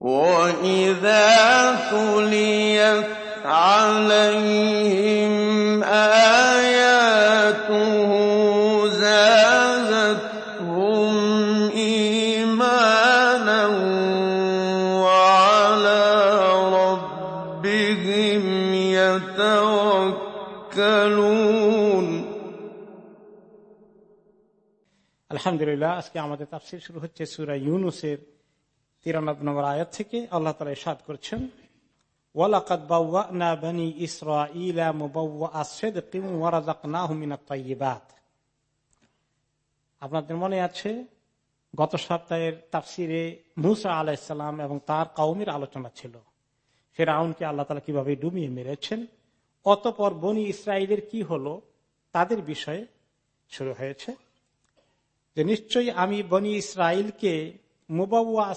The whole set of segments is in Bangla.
وَإِذَا تُلِيَتْ عَلَيْهِمْ آيَاتُهُ زَادَتْهُمْ إِيمَانًا وَعَلَىٰ رَبِّهِمْ يَتَوَكَّلُونَ আলহামদুলিল্লাহ আজকে আমাদের তাফসির শুরু হচ্ছে সুরা ইউনুসের তিরানব্বই নম্বর আয়াত থেকে আল্লাহ তালা ইসাদ করছেন, ওয়ালাকাদ বাওয়ানা বানি ইসরাঈলা মুবাওয়া সিদকিন ওয়া রাযাকনাহুম মিনাত তাইয়্যিবাত। আপনাদের মনে আছে, গত সপ্তাহের তাফসিরে মুসা আলাইসাল্লাম এবং তার কওমের আলোচনা ছিল। ফেরাউনকে আল্লাহ তালা কীভাবে ডুবিয়ে মেরেছেন, অতপর বনি ইসরায়েলের কি হলো, তাদের বিষয়ে শুরু হয়েছে। যে নিশ্চয়ই আমি বনি ইসরায়েলকে মুবাউয়া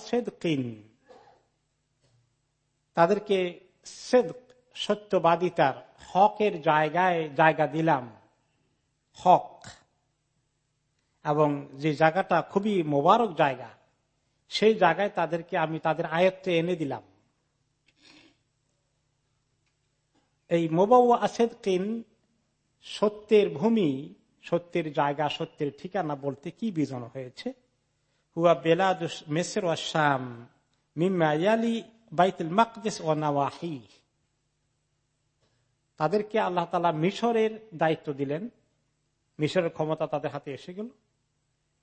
তাদেরকে সত্যবাদিতার হকের জায়গায় জায়গা দিলাম। হক। এবং যে জায়গাটা খুবই মোবারক জায়গা, সেই জায়গায় তাদেরকে আমি তাদের আয়ত্তে এনে দিলাম। এই মোবাউয়া আছেদিন সত্যের ভূমি, সত্যের জায়গা, সত্যের ঠিকানা বলতে কি বিজন হয়েছে? হুয়া বেলাদ মেসর ও শাম মিমায়ালি বাইতুল মাকদেস ও নাওয়াহি তাদেরকে আল্লাহ তালা মিশরের দায়িত্ব দিলেন। মিশরের ক্ষমতা তাদের হাতে এসে গেল।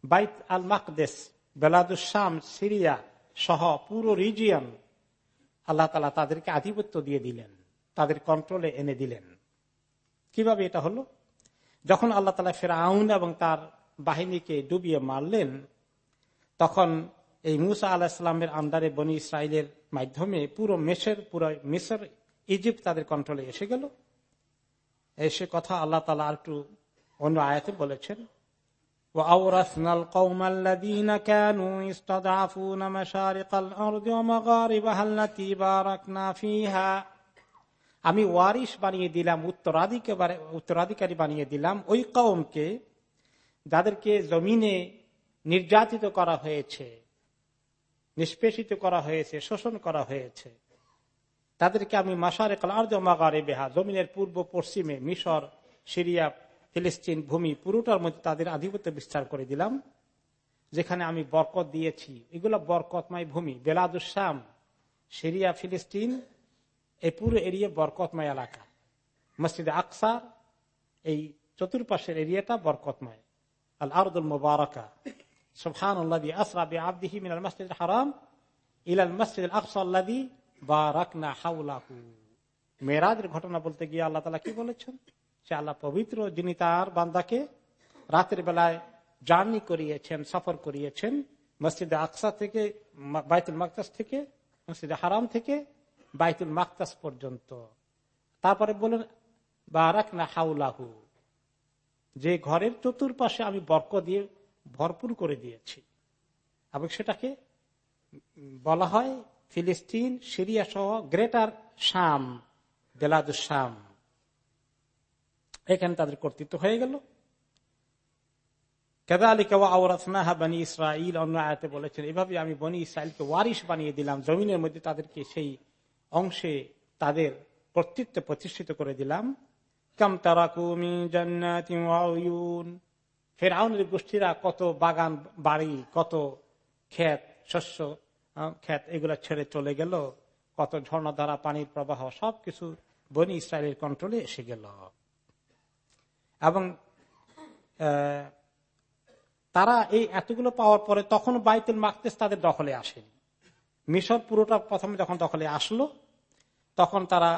বাইত আল মাকদেস বেলাদুস শাম, সিরিয়া সহ পুরো রিজিয়ন আল্লাহ তালা তাদেরকে আধিপত্য দিয়ে দিলেন, তাদের কন্ট্রোলে এনে দিলেন। কীভাবে এটা হলো? যখন আল্লাহ তালা ফেরাউন এবং তার বাহিনীকে ডুবিয়ে মারলেন তখন এই মুসা আলাহিসামের আন্দারে বনি ইসরায়েলের মাধ্যমে পুরো মেসের পুরো মিসর ইজিপ্ট তাদের কন্ট্রোলে এসে গেল এসে কথা আল্লাহ তালা একটু অন্য আয়াতে বলেছেন وأورثنا القوم الذين كانوا يستضعفون مشارق الأرض ومغاربها التي باركنا فيها আমি ওয়ারিস বানিয়ে দিলাম উত্তরাধিকারী উত্তরাধিকারী বানিয়ে দিলাম ওই কৌমকে যাদেরকে জমিনে নির্যাতিত করা হয়েছে, নিষ্পেষিত করা হয়েছে, শোষণ করা হয়েছে। তাদেরকে আমি মাসারে মাগারে বেহা জমিনের পূর্ব পশ্চিমে মিশর, সিরিয়া, ফিলিস্তিন ভূমি পুরোটার মধ্যে তাদের আধিপত্য বিস্তার করে দিলাম, যেখানে আমি বরকত দিয়েছি। এগুলো বরকতময় ভূমি। বেলাদুসাম সিরিয়া, ফিলিস্তিন, এই পুরো এরিয়া বরকতময় এলাকা। মসজিদ আকসার এই চতুর্পাশের এরিয়াটা বরকতময়। আল আরদুল মুবারকা। মেরাজের ঘটনা বলতে গিয়ে আল্লাহ তালা কি বলেছেন? সে আল্লাহ পবিত্র যিনি তার বান্দাকে রাতের বেলায় জার্নি করিয়েছেন, সফর করিয়েছেন, মসজিদে আকসা থেকে বাইতুল মাকতাস থেকে, মসজিদে হারাম থেকে বাইতুল মাকতাস পর্যন্ত। তারপরে বলেন বারাক না হাউলাহু যে ঘরের চতুর্পাশে আমি বর্ক দিয়ে ভরপুর করে দিয়েছি। এবং সেটাকে বলা হয় ফিলিস্তিন, সিরিয়া সহ গ্রেটার শাম বেলাদুস শাম এখানে তাদের কর্তৃত্ব হয়ে গেল। বলেছেন, এভাবে আমি বনি ইসরায়েলকে ওয়ারিশ বানিয়ে দিলাম, জমিনের মধ্যে তাদেরকে সেই অংশে তাদের কর্তৃত্ব প্রতিষ্ঠিত করে দিলাম। কাম তারাকুমি জান্নাতিন ফেরাউনের গোষ্ঠীরা কত বাগান, বাড়ি, কত ক্ষেত, শস্য ক্ষেত এগুলো ছেড়ে চলে গেল। কত ঝর্ণা ঝর্ণাধারা পানির প্রবাহ, সবকিছু বনি ইসরায়েলের কন্ট্রোলে এসে গেল। এবং তারা এই এতগুলো পাওয়ার পরে তখন বাইতুল মাকতেস তাদের দখলে আসেনি। মিশর পুরোটা প্রথমে যখন দখলে আসলো, তখন তারা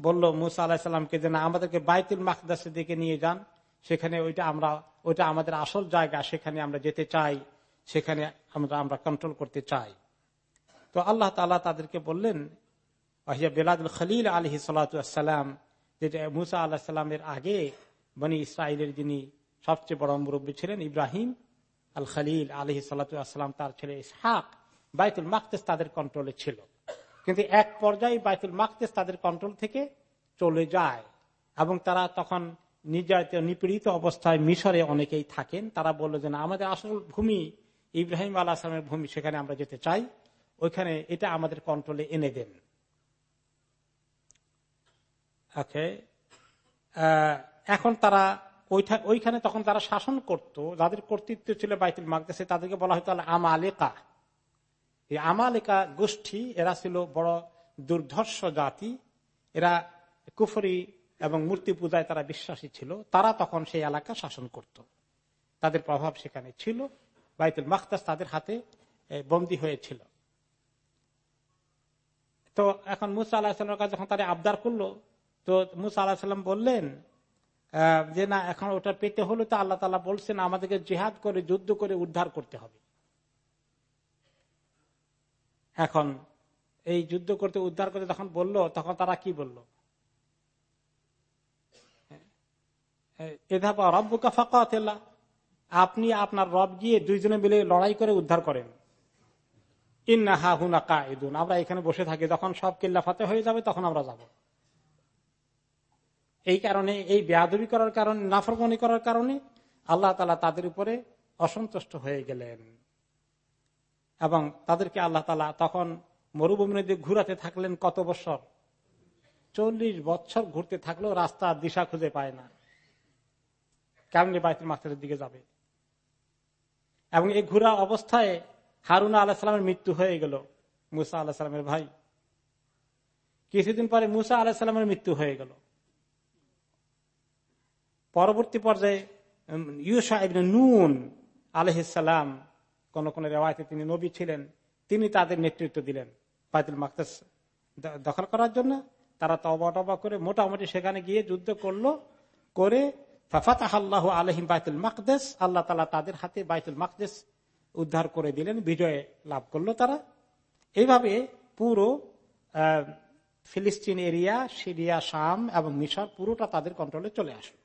বলল, মুসা আলাহিসাল্লামকে যে না, আমাদেরকে বাইতুল মাকদাসের দিকে নিয়ে যান। সেখানে ওইটা আমরা, ওইটা আমাদের আসল জায়গা, সেখানে আমরা যেতে চাই, সেখানে আমরা আমরা কন্ট্রোল করতে চাই। তো আল্লাহ তালা তাদেরকে বললেন বেলাদুল খলিল আলহি সাল্লাম যেটা মুসা আল্লাহ সাল্লামের আগে বনি ইসরায়েলের যিনি সবচেয়ে বড় মুরব্বী ছিলেন, ইব্রাহিম আল খালিল আলহি সাল্লাম তার ছেলে ইসহাক, বাইতুল মাকতেস তাদের কন্ট্রোলে ছিল। কিন্তু এক পর্যায়ে বাইতুল মাকতেস তাদের কন্ট্রোল থেকে চলে যায় এবং তারা তখন নির্যাতিত, নিপীড়িত অবস্থায় মিশরে অনেকেই থাকেন। তারা বলল যে, না, আমাদের আসল ভূমি ইব্রাহিম আল্লাহ আসলামের ভূমি, সেখানে আমরা যেতে চাই। ওইখানে এটা আমাদের কন্ট্রোলে এনে দেন। এখন তারা ওইখানে তখন তারা শাসন করত। যাদের কর্তৃত্ব ছিল বাইতুল মাকদেশে তাদেরকে বলা হয়তো আমালেকা। এই আমালেকা গোষ্ঠী, এরা ছিল বড় দুর্ধর্ষ জাতি। এরা কুফরি এবং মূর্তি পূজায় তারা বিশ্বাসী ছিল, তারা তখন সেই এলাকা শাসন করত। তাদের প্রভাব সেখানে ছিল, বাইতুল মাখতাস তাদের হাতে বন্দী হয়েছিল। তো এখন মুসা আল্লাহামের কাছে যখন তারা আবদার করল, তো মুসা আল্লাহাম বললেন যে না, এখন ওটা পেতে হলে তো আল্লাহ তালা বলছেন, আমাদেরকে জেহাদ করে, যুদ্ধ করে উদ্ধার করতে হবে। এখন এই যুদ্ধ করতে, উদ্ধার করতে যখন বলল, তখন তারা কি বলল? রব্বুকা ফাঁকা আপনি আপনার রব গিয়ে দুইজনে মিলে লড়াই করে উদ্ধার করেন। ইন্না হা হুনা কায়দুন আমরা এখানে বসে থাকি, যখন সব কিল্লা ফাতে হয়ে যাবে তখন আমরা যাব। এই কারণে, এই বেয়াদবি করার কারণে, নাফরমনি করার কারণে আল্লাহ তালা তাদের উপরে অসন্তুষ্ট হয়ে গেলেন। এবং তাদেরকে আল্লাহ তালা তখন মরুভূমিতে ঘুরাতে থাকলেন কত বছর? চল্লিশ বছর ঘুরতে থাকলেও রাস্তার দিশা খুঁজে পায় না। কেমনি বাইতুল মাস্টারের দিকে যাবে? এবং এই ঘুরা অবস্থায় হারুনা আল্লাহ সালামের মৃত্যু হয়ে গেল, মুসা আল্লাহ সালামের ভাই। কিছুদিন পরে মুসা আল্লাহ সালামের মৃত্যু হয়ে গেল। পরবর্তী পর্যায়ে ইউসা ইবনে নুন আলহিসাম কোন কোন রেওয়ায়তে তিনি নবী ছিলেন, তিনি তাদের নেতৃত্ব দিলেন বাইতুল মাকতাস দখল করার জন্য। তারা তবা টবা করে মোটামুটি সেখানে গিয়ে যুদ্ধ করল, করে আল্লাহ আলহিম বাইতুল মাকদেস, আল্লাহ তালা তাদের হাতে বাইতুল মাকদেস উদ্ধার করে দিলেন, বিজয় লাভ করল তারা। এইভাবে পুরো ফিলিস্তিন এরিয়া, সিরিয়া, শাম এবং মিশর পুরোটা তাদের কন্ট্রোলে চলে আসলো।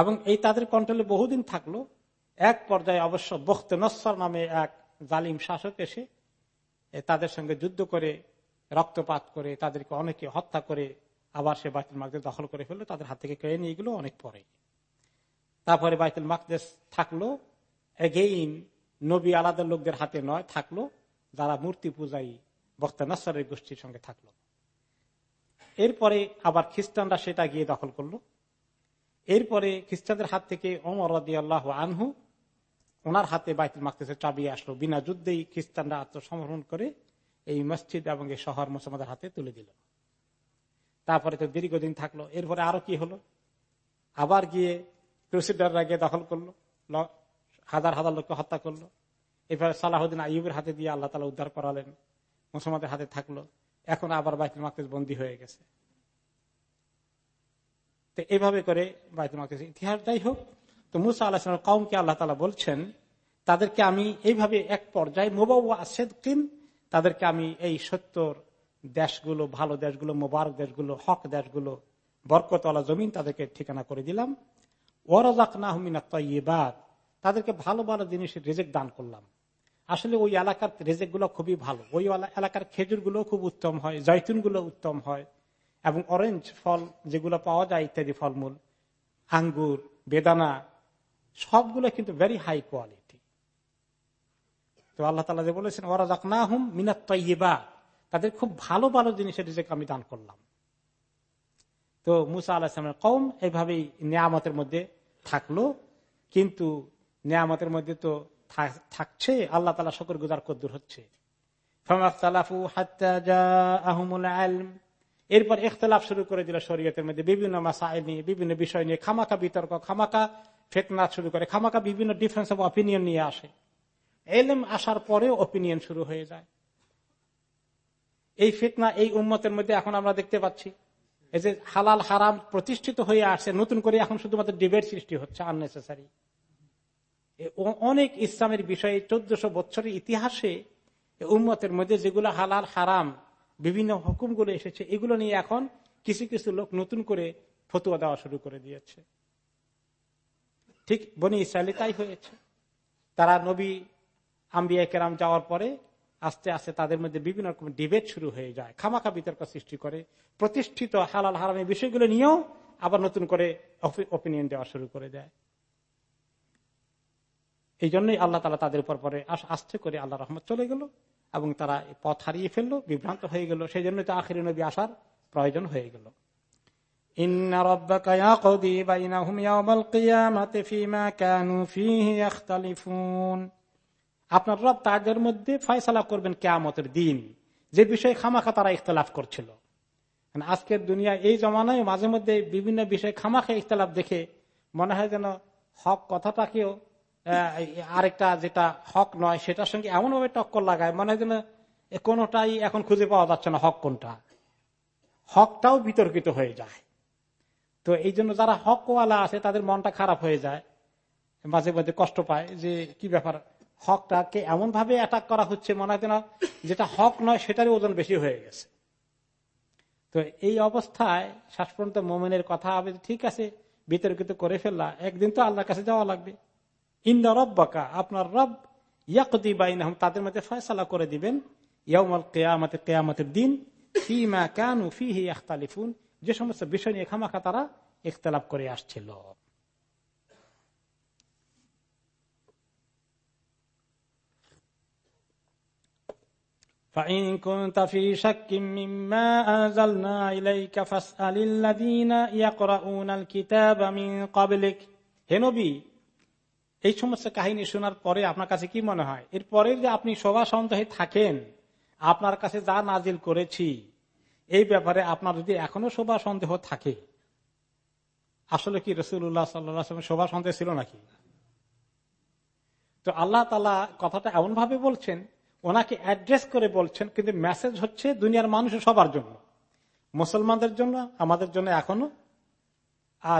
এবং এই তাদের কন্ট্রোলে বহুদিন থাকল। এক পর্যায়ে অবশ্য বখতে নসর নামে এক জালিম শাসক এসে তাদের সঙ্গে যুদ্ধ করে, রক্তপাত করে, তাদেরকে অনেকে হত্যা করে আবার সে বাইতুল মাকদেশ দখল করে ফেলল, তাদের হাত থেকে কেড়ে নিয়ে গেলো অনেক পরে। তারপরে বাইতুল মাকদেশ থাকল এগেইন নবী আলাদা লোকদের হাতে নয়, থাকল, যারা মূর্তি পূজাই বক্তা নসরের গোষ্ঠীর সঙ্গে থাকল। এরপরে আবার খ্রিস্টানরা সেটা গিয়ে দখল করল। এরপরে খ্রিস্টানদের হাত থেকে অমর আল্লাহ আনহু, ওনার হাতে বাইতুল মাকতেসের চাবি আসলো। বিনা যুদ্ধেই খ্রিস্টানরা আত্মসমর্পণ করে এই মসজিদ এবং এই শহর মুসলমানদের হাতে তুলে দিল। তারপরে তো দীর্ঘদিন থাকল। এরপরে আরও কি হলো? আবার গিয়ে ক্রুসিডাররা গিয়ে দখল করল হাজার হাজার লোককে হত্যা করল। এরপরে সালাহুদ্দিন আইবের হাতে দিয়ে আল্লাহ তালা উদ্ধার করালেন, মুসলমানদের হাতে থাকল। এখন আবার বাইতুল মাকতেস বন্দী হয়ে গেছে। তো এইভাবে করে বাইতুল মাকতেস ইতিহাস যাই হোক, তো মুসা আল্লাহ কৌমকে আল্লাহ তালা বলছেন, তাদেরকে আমি এইভাবে এক পর্যায়ে মোবাউা সেদিন তাদেরকে আমি এই সত্তর দেশগুলো, ভালো দেশগুলো, মোবারক দেশগুলো, হক দেশগুলো, বরকতওয়ালা জমিন তাদেরকে ঠিকানা করে দিলাম। ওয়ারাজাক না হুমিনা তৈবাদ তাদেরকে ভালো ভালো জিনিসের রেজেক দান করলাম। আসলে ওই এলাকার রেজেকগুলো খুবই ভালো। ওই এলাকার খেজুরগুলো খুব উত্তম হয় জৈতুনগুলো উত্তম হয়, এবং অরেঞ্জ ফল যেগুলো পাওয়া যায়, ইত্যাদি ফলমূল, আঙ্গুর, বেদানা, সবগুলো কিন্তু ভেরি হাই কোয়ালিটি তো আল্লাহ তালা যে বলেছেন ওরা যাক না হুম মিনাত তাদের খুব ভালো ভালো জিনিসের রিজেক আমি দান করলাম। তো মুসা আল্লাহামের কম এইভাবেই নিয়ামতের মধ্যে থাকল। কিন্তু নিয়ামতের মধ্যে তো থাকছে, আল্লাহ তালা শকর গুজার কদ্দুর হচ্ছে। এরপর ইখতলাফ শুরু করে দিল শরীয়তের মধ্যে। বিভিন্ন মাসাইল নিয়ে, বিভিন্ন বিষয় নিয়ে খামাকা বিতর্ক খামাকা ফেতনা শুরু করে খামাকা বিভিন্ন ডিফারেন্স অফ অপিনিয়ন নিয়ে আসে। এলএম আসার পরেও অপিনিয়ন শুরু হয়ে যায়। এই ফিতনা এই উম্মতের মধ্যে এখন আমরা দেখতে পাচ্ছি। এই যে হালাল হারাম প্রতিষ্ঠিত হয়ে আসছে, নতুন করে এখন শুধুমাত্র ডিবেট সৃষ্টি হচ্ছে আননেসেসারি অনেক ইসলামের বিষয়ে চোদ্দশো বছরের ইতিহাসে উম্মতের মধ্যে যেগুলো হালাল হারাম, বিভিন্ন হুকুমগুলো এসেছে, এগুলো নিয়ে এখন কিছু কিছু লোক নতুন করে ফতুয়া দেওয়া শুরু করে দিয়েছে। ঠিক বনি ইসরায়েলি তাই হয়েছে। তারা নবী আম্বিয়া কেরাম যাওয়ার পরে আস্তে আস্তে তাদের মধ্যে বিভিন্ন রকম ডিবেট শুরু হয়ে যায়, খামাখা বিতর্ক সৃষ্টি করে, প্রতিষ্ঠিত হালাল হারামের বিষয়গুলো নিয়েও আবার নতুন করে অপিনিয়ন দেওয়া শুরু করে দেয়। এই জন্যই আল্লাহ তালা তাদের উপর পরে আস্তে করে আল্লাহ রহমত চলে গেল এবং তারা পথ হারিয়ে ফেলল, বিভ্রান্ত হয়ে গেল। সেই জন্য তো আখিরি নবী আসার প্রয়োজন হয়ে গেল। আপনার রব তাদের মধ্যে ফয়সলা করবেন কেয়ামতের দিন। যে বিষয়ে খামাখা তারা ইখতলাফ করছিল। আজকের দুনিয়া এই জমানায় মাঝে মধ্যে বিভিন্ন বিষয়ে খামাখা ইখতলাফ দেখে মনে হয় যেন হক কথাটাকেও আরেকটা যেটা হক নয়, সেটার সঙ্গে এমনভাবে টক্কর লাগায়, মনে হয় যেন কোনোটাই এখন খুঁজে পাওয়া যাচ্ছে না হক কোনটা। হকটাও বিতর্কিত হয়ে যায়। তো এই জন্য যারা হকওয়ালা আছে, তাদের মনটা খারাপ হয়ে যায়। মাঝে মাঝে কষ্ট পায় যে কি ব্যাপার হকটাকে এমন ভাবে অ্যাটাক করা হচ্ছে মনে হয় যেন যেটা হক নয় সেটারই ওজন বেশি হয়ে গেছে। তো এই অবস্থায় শ্বাস পর্যন্ত মোমেনের কথা হবে ঠিক আছে, বিতর্কিত করে ফেললা, একদিন তো আল্লাহর কাছে যাওয়া লাগবে। ইন্দা রব্বাকা, আপনার রব ইয়াকদি বাইন তাদের মধ্যে ফয়সালা করে দিবেন ইয়ামাল কেয়ামতের কেয়ামতের দিন, ফিমা কানু ফিহি আখতালিফুন যে সমস্ত বিষয় নিয়ে খামাখা তারা ইখতলাফ করে আসছিল। এই সমস্ত কাহিনী শোনার পরে আপনার কাছে কি মনে হয়? এরপরে যে আপনি সভা সন্দেহে থাকেন, আপনার কাছে যা নাজিল করেছি, এই ব্যাপারে আপনার যদি এখনও শোভা সন্দেহ থাকে, আসলে কি রসুল্লাহ সাল্লাম শোভা সন্দেহ ছিল নাকি? তো আল্লাহ তালা কথাটা এমন ভাবে বলছেন ওনাকে অ্যাড্রেস করে বলছেন, কিন্তু মেসেজ হচ্ছে দুনিয়ার মানুষের সবার জন্য। মুসলমানদের জন্য, আমাদের জন্য এখনও।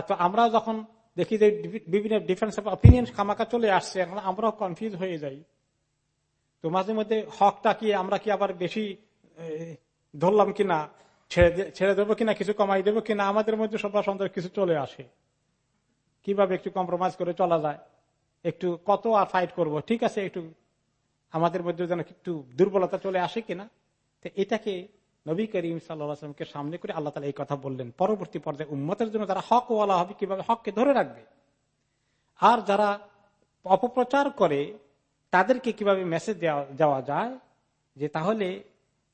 তো আমরা যখন দেখি যে বিভিন্ন ডিফারেন্স অফ অপিনিয়ন খামাকা চলে আসছে, এখন আমরাও কনফিউজ হয়ে যাই। তো মাঝে মধ্যে হকটা কি, আমরা কি আবার বেশি ধরলাম কিনা, ছেড়ে দেবো কিনা, কিছু কমাই দেবো কিনা, আমাদের মধ্যে সবার সন্দেহ কিছু চলে আসে। কীভাবে একটু কম্প্রোমাইজ করে চলা যায়? একটু কত আর ফাইট করব? ঠিক আছে, একটু আমাদের মধ্যে যেন একটু দুর্বলতা চলে আসে কিনা? তো এটাকে নবী করিম সাল্লামকে সামনে করে আল্লাহ তালা এই কথা বললেন। পরবর্তী পর্যায়ে উন্মতের জন্য তারা হক ওয়ালা হবে, কীভাবে হককে ধরে রাখবে? আর যারা অপপ্রচার করে, তাদেরকে কীভাবে মেসেজ দেওয়া যায়? যে তাহলে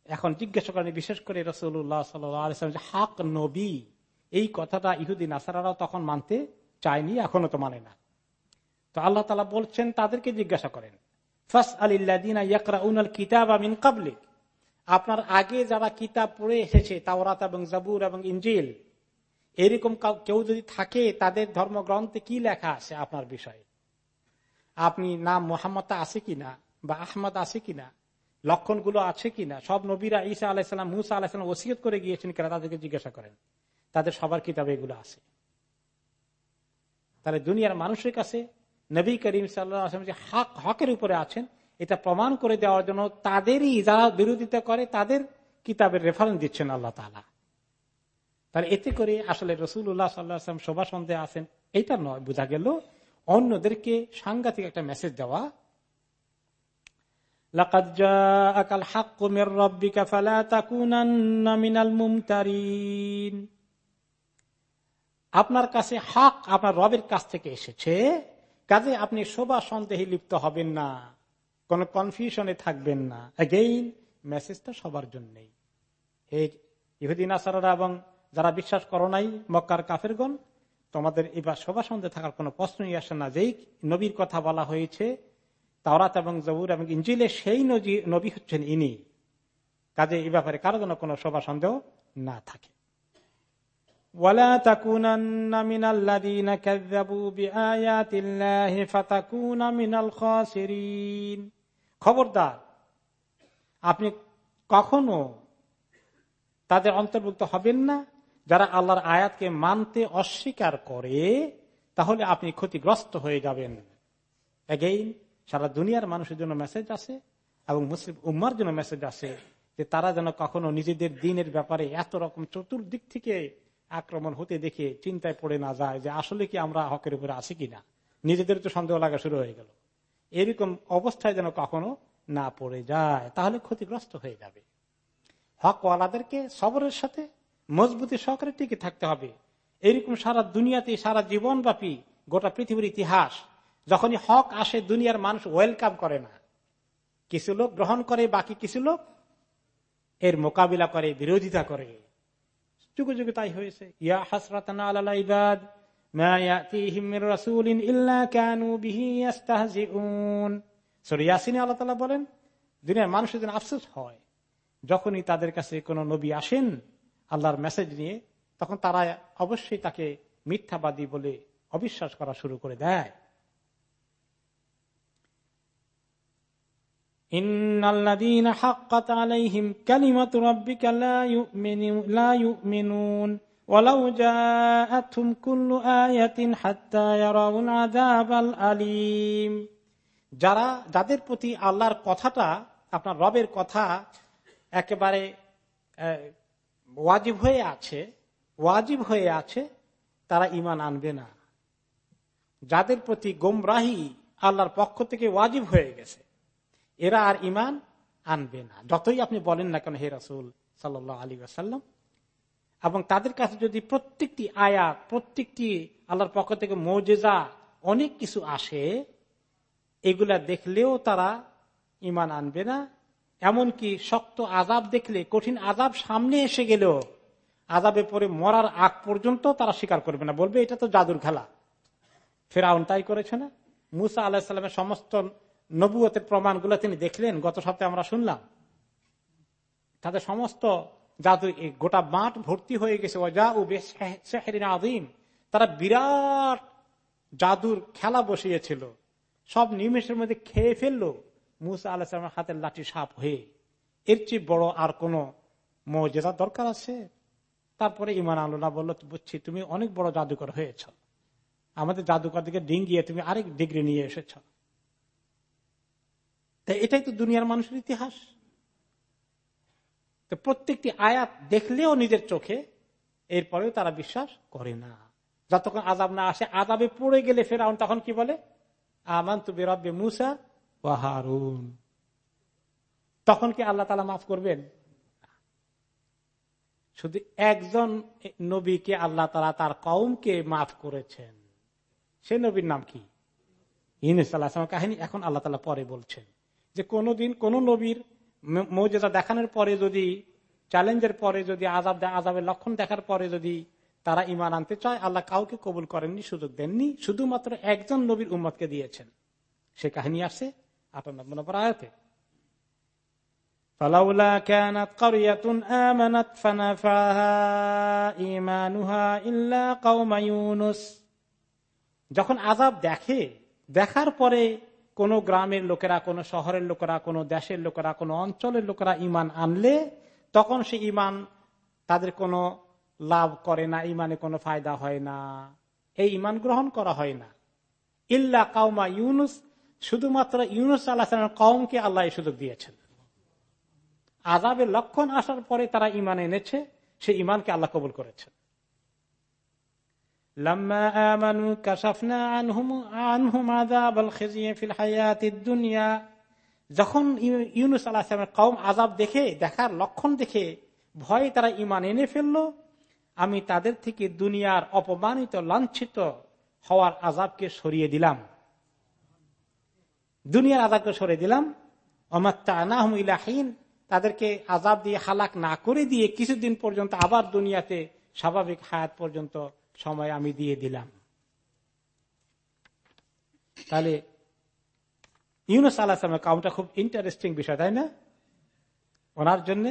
এখন জিজ্ঞাসা করেন, বিশেষ করে রসুল্লাহ সাল্লাম যে হক নবী, এই কথাটা ইহুদিন আসারারাও তখন মানতে চায়নি, এখনও তো মানে না। তো আল্লাহ তালা বলছেন, তাদেরকে জিজ্ঞাসা করেন। আপনার আগে যারা কিতাব পড়ে এসেছে, তাওরাত এবং জাবুর এবং ইঞ্জিল এরকম কেউ যদি থাকে, তাদের ধর্মগ্রন্থে কি লেখা আছে আপনার বিষয়ে? আপনি নাম মোহাম্মদ আছে কিনা বা আহমদ আছে কিনা? লক্ষণগুলো আছে কিনা? সব নবীরা ঈসা আলাহিসাম মুসা আলাহিসাম ওসিয়ত করে গিয়েছেন কিনা, তাদেরকে জিজ্ঞাসা করেন। তাদের সবার কিতাবে এগুলো আছে। তাহলে দুনিয়ার মানুষের কাছে নবী করিম সাল্লাম যে হক, হকের উপরে আছেন, এটা প্রমাণ করে দেওয়ার জন্য তাদেরই যারা বিরোধিতা করে, তাদের কিতাবের রেফারেন্স দিচ্ছেন আল্লাহ তালা তাহলে এতে করে আসলে রসুল্লাহ সাল্লাহাম শোভা সন্দেহ আছেন, এটা নয়, বোঝা গেল অন্যদেরকে সাংঘাতিক একটা মেসেজ দেওয়া। আপনার কাছে হক আপনার রবের কাছ থেকে এসেছে কাজে আপনি শোভা সন্দেহে লিপ্ত হবেন না, কোন কনফিউশনে থাকবেন না। এগেইন মেসেজটা সবার জন্যই। ইহুদিন আসারা এবং যারা বিশ্বাস করো নাই, মক্কার কাফেরগণ, তোমাদের এবার সভা সন্দেহে থাকার কোন প্রশ্নই আসে না। যেই নবীর কথা বলা হয়েছে, তাওরাত এবং জবুর এবং ইঞ্জিলে সেই নবী হচ্ছেন ইনি। কাজে এই ব্যাপারে কারও যেন কোনো সভা সন্দেহ না থাকে। খবরদার, আপনি কখনো তাদের অন্তর্ভুক্ত হবেন না? যারা আল্লাহর আয়াতকে মানতে অস্বীকার করে, তাহলে আপনি ক্ষতিগ্রস্ত হয়ে যাবেন। এগেইন সারা দুনিয়ার মানুষের জন্য মেসেজ আছে এবং মুসলিম উম্মার জন্য মেসেজ আছে যে তারা যেন কখনো নিজেদের দিনের ব্যাপারে এত রকম চতুর্দিক থেকে আক্রমণ হতে দেখে চিন্তায় পড়ে না যায় যে আসলে কি আমরা হকের উপরে আছি কিনা। নিজেদের তো সন্দেহ লাগা শুরু হয়ে গেল। এরকম অবস্থায় যেন কখনো না পড়ে যায়, তাহলে ক্ষতিগ্রস্ত হয়ে যাবে। হকওয়ালাদেরকে সবরের সাথে, মজবুতি সহকারে টিকে থাকতে হবে। এরকম সারা দুনিয়াতে, সারা জীবনব্যাপী গোটা পৃথিবীর ইতিহাস, যখনই হক আসে, দুনিয়ার মানুষ ওয়েলকাম করে না। কিছু লোক গ্রহণ করে, বাকি কিছু লোক এর মোকাবিলা করে, বিরোধিতা করে। যুগে যুগে তাই হয়েছে। ইয়া হাসরাতানা আলাল ইবাদ বলেন মানুষের জন্য হয়, যখনই তাদের কাছে কোন নবী আসেন আল্লাহর মেসেজ নিয়ে, তখন তারা অবশ্যই তাকে মিথ্যাবাদী বলে অবিশ্বাস করা শুরু করে দেয়। যারা, যাদের প্রতি আল্লাহর কথাটা, আপনার রবের কথা একেবারে ওয়াজিব হয়ে আছে, ওয়াজিব হয়ে আছে, তারা ইমান আনবে না। যাদের প্রতি গোমরাহি আল্লাহর পক্ষ থেকে ওয়াজিব হয়ে গেছে। এরা আর ইমান আনবে না। যতই আপনি বলেন না কেন, হে রাসুল সাল আলী আসাল্লাম এবং তাদের কাছে যদি প্রত্যেকটি আয়াত প্রত্যেকটি আল্লাহর পক্ষ থেকে মৌজেজা অনেক কিছু আসে, এগুলা দেখলেও তারা ইমান আনবে না। এমনকি শক্ত আজাব দেখলে, কঠিন আজাব সামনে এসে গেলেও আজাবে পরে মরার আগ পর্যন্ত তারা স্বীকার করবে না। বলবে, এটা তো জাদুর খেলা। ফেরাউন তাই করেছে না। মুসা আল্লাহিসাল্লামের সমস্ত নবুয়তের প্রমাণগুলো তিনি দেখলেন, গত সপ্তাহে আমরা শুনলাম। তাদের সমস্ত জাদু গোটা মাঠ ভর্তি হয়ে গেছে। আদিম তারা বিরাট জাদুর খেলা বসিয়েছিল। সব নিমেষের মধ্যে খেয়ে ফেলল মুসা আল্লাহামের হাতের লাঠি সাপ হয়ে। এর চেয়ে বড় আর কোন মজেদার দরকার আছে? তারপরে ইমান আলোনা বলল, বুঝছি, তুমি অনেক বড় জাদুকর হয়েছ। আমাদের জাদুকর দিকে ডিঙ্গিয়ে তুমি আরেক ডিগ্রি নিয়ে এসেছ। তাই এটাই তো দুনিয়ার মানুষের ইতিহাস। তো প্রত্যেকটি আয়াত দেখলেও নিজের চোখে, এরপরেও তারা বিশ্বাস করে না। যতক্ষণ আজাব না আসে আজাবে পড়ে গেলে ফেরাউন তখন কি বলে? আমান তু বেরব্বে মুসা ও হারুন। তখন কি আল্লাহ তালা মাফ করবেন? শুধু একজন নবীকে আল্লাহ তালা তার কৌমকে মাফ করেছেন। সে নবীর নাম কি? ইনুস কাহিনী এখন আল্লাহ তালা পরে বলছেন। যে কোনদিন কোন নবীর মৌজেদা দেখানোর পরে যদি চ্যালেঞ্জের পরে যদি আজাব আজাবের লক্ষণ দেখার পরে যদি তারা ইমান আনতে চায় আল্লাহ কাউকে কবুল করেননি সুযোগ দেননি শুধুমাত্র একজন নবীর উম্মতকে দিয়েছেন সে কাহিনী আসে আটান্ন নম্বর আয়তে فلولا كانت قرية آمنت فنفعها إيمانها إلا قوم يونس যখন আজাব দেখে দেখার পরে কোন গ্রামের লোকেরা, কোন শহরের লোকেরা, কোন দেশের লোকেরা, কোন অঞ্চলের লোকেরা ইমান আনলে তখন সে ইমান তাদের কোনো লাভ করে না ইমানে কোনো ফায়দা হয় না। এই ইমান গ্রহণ করা হয় না। ইল্লা কাউমা ইউনুস, শুধুমাত্র ইউনুস আল্লাহ কৌমকে আল্লাহ সুযোগ দিয়েছেন। আজাবের লক্ষণ আসার পরে তারা ইমান এনেছে, সে ইমানকে আল্লাহ কবুল করেছেন। যখন ইউনুস আল্লাহ কৌম আজাব দেখে, দেখার লক্ষণ দেখে ভয়ে তারা ইমান এনে ফেলল, আমি তাদের থেকে দুনিয়ার অপমানিত, লাঞ্ছিত হওয়ার আজাবকে সরিয়ে দিলাম। দুনিয়ার আজাবকে সরিয়ে দিলাম। অমাত্তাহীন তাদেরকে আজাব দিয়ে হালাক না করে দিয়ে কিছুদিন পর্যন্ত আবার দুনিয়াতে স্বাভাবিক হায়াত পর্যন্ত সময় আমি দিয়ে দিলাম। তাহলে ইউনুস আল্লাহ কাউন্টটা খুব ইন্টারেস্টিং বিষয়, তাই না? ওনার জন্য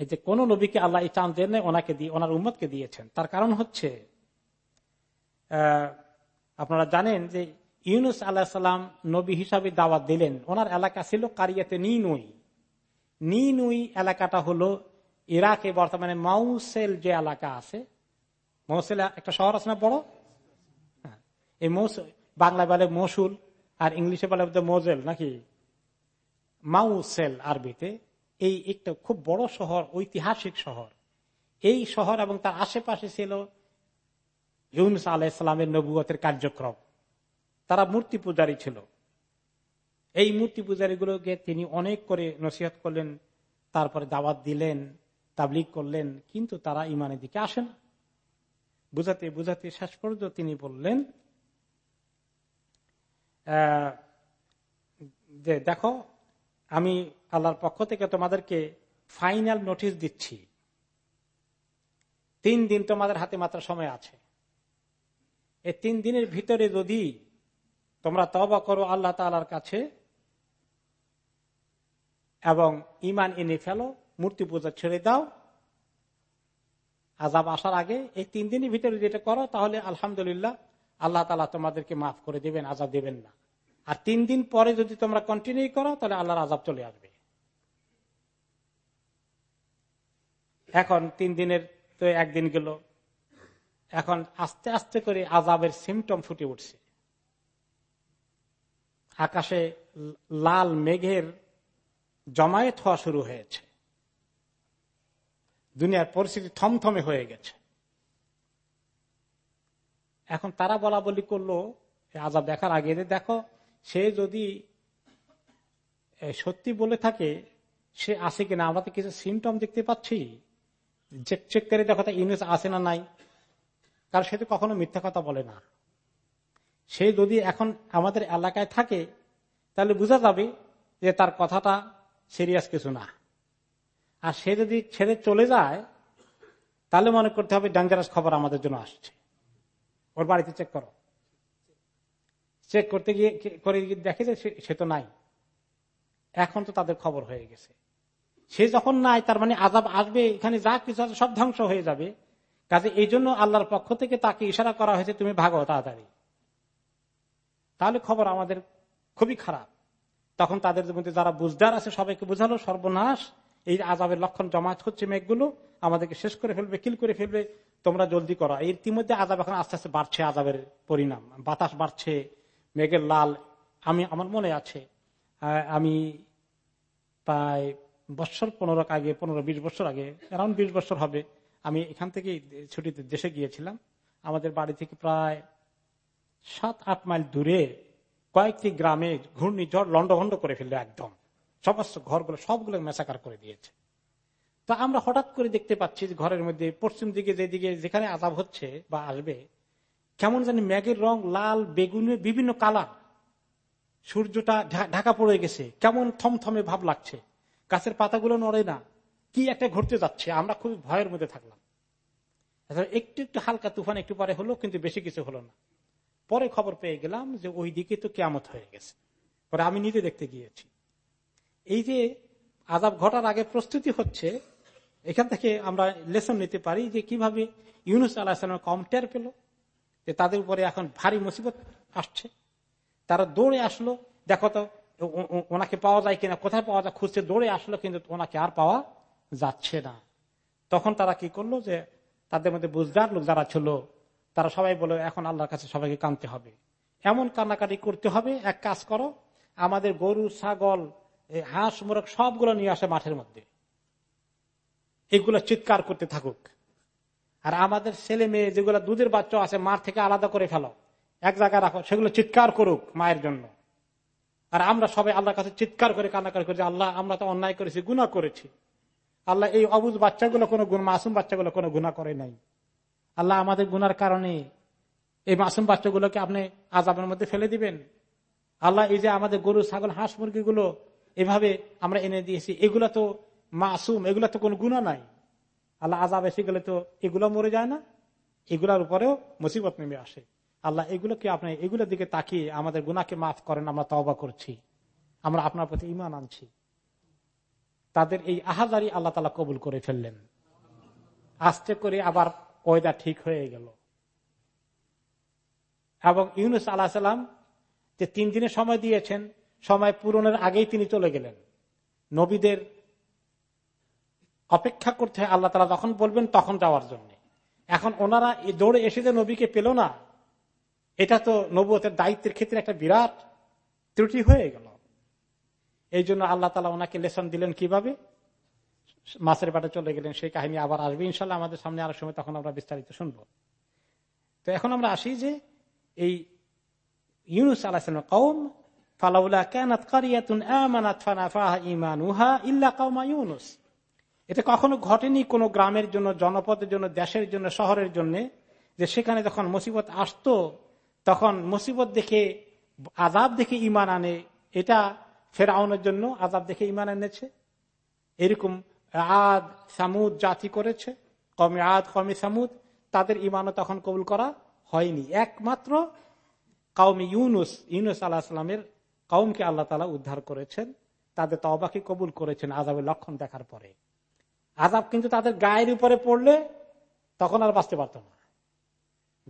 এই যে কোন নবীকে আল্লাহ এই চান দেন ওনাকে দিয়ে, ওনার উম্মতকে দিয়েছেন। তার কারণ হচ্ছে আপনারা জানেন যে ইউনুস আল্লাহ সাল্লাম নবী হিসাবে দাওয়াত দিলেন। ওনার এলাকা ছিল কারিয়াতে নি নুই নি নুই এলাকাটা হলো ইরাকে, বর্তমানে মাউসেল যে এলাকা আছে মৌসেল একটা শহর আছে না বড়? হ্যাঁ, এই বাংলা বলে মসুল আর ইংলিশে বলে মোজেল নাকি? মাউসেল আরবিতে এই একটা খুব বড় শহর ঐতিহাসিক শহর। এই শহর এবং তার আশেপাশে ছিল ইউনুস আলাহ ইসলামের নবুয়তের কার্যক্রম। তারা মূর্তি পূজারী ছিল। এই মূর্তি পূজারীগুলোকে তিনি অনেক করে নসিহত করলেন তারপরে দাওয়াত দিলেন তাবলিক করলেন কিন্তু তারা ইমানের দিকে আসে না। বুঝাতে বুঝাতে শেষ পর্যন্ত তিনি বললেন যে দেখো, আমি আল্লাহর পক্ষ থেকে তোমাদেরকে ফাইনাল নোটিশ দিচ্ছি। তিন দিন তোমাদের হাতে মাত্র সময় আছে। এই তিন দিনের ভিতরে যদি তোমরা তবা করো আল্লাহ তালার কাছে এবং ইমান এনে ফেলো, মূর্তি পূজা ছেড়ে দাও আজাব আসার আগে এই তিন দিনের ভিতরে যেটা করো, তাহলে আলহামদুলিল্লাহ আল্লাহ তালা তোমাদেরকে মাফ করে দিবেন আজাব দিবেন না। আর তিন দিন পরে যদি তোমরা কন্টিনিউ করো, তাহলে আল্লাহর আজাব চলে আসবে। এখন তিন দিনের তো একদিন গেল। এখন আস্তে আস্তে করে আজাবের সিমটম ফুটে উঠছে। আকাশে লাল মেঘের জমায়েত হওয়া শুরু হয়েছে। দুনিয়ার পরিস্থিতি থমথমে হয়ে গেছে। এখন তারা বলা বলি করল আজাব দেখার আগে দেখো, সে যদি সত্যি বলে থাকে, সে আছে কিনা? আমরা তো কিছু সিমটম দেখতে পাচ্ছি। চেক চেক করে দেখো তা ইউনিস আছে না নাই। কারণ সে তো কখনো মিথ্যা কথা বলে না। সে যদি এখন আমাদের এলাকায় থাকে, তাহলে বোঝা যাবে যে তার কথাটা সিরিয়াস কিছু না। আর সে যদি ছেড়ে চলে যায়, তাহলে মনে করতে হবে ডেঞ্জারাস খবর আমাদের জন্য আসছে। ওর বাড়িতে চেক করো। চেক করতে গিয়ে, করে দেখে যে সে তো নাই। এখন তো তাদের খবর হয়ে গেছে। সে যখন নাই, তার মানে আজাব আসবে, এখানে যা কিছু আছে সব ধ্বংস হয়ে যাবে। কাজে এই জন্য আল্লাহর পক্ষ থেকে তাকে ইশারা করা হয়েছে, তুমি ভাগো তাড়াতাড়ি। তাহলে খবর আমাদের খুবই খারাপ। তখন তাদের মধ্যে যারা বুঝদার আছে, সবাইকে বুঝালো, সর্বনাশ। এই আজাবের লক্ষণ জমায়েত হচ্ছে মেঘগুলো, আমাদেরকে শেষ করে ফেলবে, কিল করে ফেলবে, তোমরা জলদি করো। এর ইতিমধ্যে আজাব এখন আস্তে আস্তে বাড়ছে আজাবের পরিণাম। বাতাস বাড়ছে, মেঘের লাল, আমি, আমার মনে আছে আমি প্রায় বছর পনেরো আগে, পনেরো, বিশ বছর আগে অ্যারাউন্ড বিশ বছর হবে, আমি এখান থেকে ছুটিতে দেশে গিয়েছিলাম। আমাদের বাড়ি থেকে প্রায় সাত, আট মাইল দূরে কয়েকটি গ্রামে ঘূর্ণিঝড় লন্ডভন্ড করে ফেলল একদম। সমস্ত ঘরগুলো সবগুলো মেসাকার করে দিয়েছে। তো আমরা হঠাৎ করে দেখতে পাচ্ছি ঘরের মধ্যে পশ্চিম দিকে যেদিকে যেখানে আজাব হচ্ছে বা আসবে, কেমন জানি মেঘের রং লাল, বেগুনি, বিভিন্ন কালার। সূর্যটা ঢাকা পড়ে গেছে, কেমন থমথমে ভাব লাগছে। গাছের পাতাগুলো নড়ে না, কি একটা ঘটতে যাচ্ছে, আমরা খুবই ভয়ের মধ্যে থাকলাম। একটু একটু হালকা তুফান একটু পরে হলো কিন্তু বেশি কিছু হলো না। পরে খবর পেয়ে গেলাম যে ওই দিকে তো কেয়ামত হয়ে গেছে। পরে আমি নিজে দেখতে গিয়েছি। এই যে আজাব ঘটার আগে প্রস্তুতি হচ্ছে, এখান থেকে আমরা লেসন নিতে পারি যে কীভাবে ইউনুস আল্লাহ কম টের পেল, যে তাদের উপরে এখন ভারী মুসিবত আসছে। তারা দৌড়ে আসলো, দেখো তো, ওনাকে পাওয়া যায় কিনা, কোথায় পাওয়া যায়, খুঁজতে দৌড়ে আসলো, কিন্তু ওনাকে আর পাওয়া যাচ্ছে না। তখন তারা কি করল যে, তাদের মধ্যে বুঝদার লোক যারা ছিল, তারা সবাই বলে এখন আল্লাহর কাছে সবাইকে কানতে হবে। এমন কান্নাকাটি করতে হবে, এক কাজ করো, আমাদের গরু, ছাগল এই হাঁস মোরগ সবগুলো নিয়ে আসে মাঠের মধ্যে। এগুলো চিৎকার করতে থাকুক। আর আমাদের ছেলে মেয়ে যেগুলো দুধের বাচ্চা আছে, মাঠ থেকে আলাদা করে ফেলো। এক জায়গায় রাখো, সেগুলো চিৎকার করুক মায়ের জন্য। আর আমরা সবাই আল্লাহর কাছে চিৎকার করে, কান্নাকাটি করি যে, আল্লাহ, আমরা তো অন্যায় করেছি, গুণা করেছি। আল্লাহ, এই অবুজ বাচ্চাগুলো কোনো গুণ, মাসুম বাচ্চাগুলো কোনো গুণা করে নাই। আল্লাহ, আমাদের গুনার কারণে এই মাসুম বাচ্চাগুলোকে আপনি আজাবের মধ্যে ফেলে দিবেন। আল্লাহ, এই যে আমাদের গরু, ছাগল, হাঁস, মুরগিগুলো এভাবে আমরা এনে দিয়েছি। এগুলা তো মাসুম, এগুলা তো কোনো গুণা নাই। আল্লাহ আজাব এসে গেলে তো এগুলো মরে যায় না, এগুলার উপরেও মুসিবত নেমে আসে। আল্লাহ এগুলোকে আপনি এগুলোর দিকে তাকিয়ে আমাদের গুনাকে মাফ করেন, আমরা তওবা করছি। আমরা আপনার প্রতি ইমান আনছি। তাদের এই আহাজারি আল্লাহ তালা কবুল করে ফেললেন। আস্তে করে আবার ওয়েদার ঠিক হয়ে গেল। এবং ইউনুস আল্লাহ সাল্লাম যে তিন দিনের সময় দিয়েছেন সময় পূরণের আগেই তিনি চলে গেলেন। নবীদের অপেক্ষা করতে আল্লাহ তালা যখন বলবেন তখন যাওয়ার জন্য। এখন ওনারা দৌড়ে এসে যে নবীকে পেল না, এটা তো নবুয়তের দায়িত্বের ক্ষেত্রে একটা বিরাট ত্রুটি হয়ে গেল। এই জন্য আল্লাহ তালা ওনাকে লেসন দিলেন কীভাবে? মাছের বাটে চলে গেলেন, সেই কাহিনী আবার আসবে। ইনশাল্লাহ আমাদের সামনে আরও সময়, তখন আমরা বিস্তারিত শুনব। তো এখন আমরা আসি যে এই ইউনুস আলাহিসাম কৌম এটা কখনো ঘটেনি কোন গ্রামের জন্য, জনপদের জন্য, দেশের জন্য, শহরের জন্য, যে সেখানে যখন মুসিবত আসতো, তখন মুসিবত দেখে আজাব দেখে ইমান আনে। এটা ফেরাউনের জন্য আজাব দেখে ইমান এনেছে। এরকম আদ, সামুদ জাতি করেছে। কমে আদ কমে সামুদ, তাদের ইমানও তখন কবুল করা হয়নি। একমাত্র কাউমি ইউনুস ইউনুস আল্লাহ সাল্লামের কাউমকে আল্লাহ তালা উদ্ধার করেছেন, তাদের তবাকে কবুল করেছেন আজাবের লক্ষণ দেখার পরে। আজাব কিন্তু তাদের গায়ের উপরে পড়লে তখন আর বাঁচতে পারত না।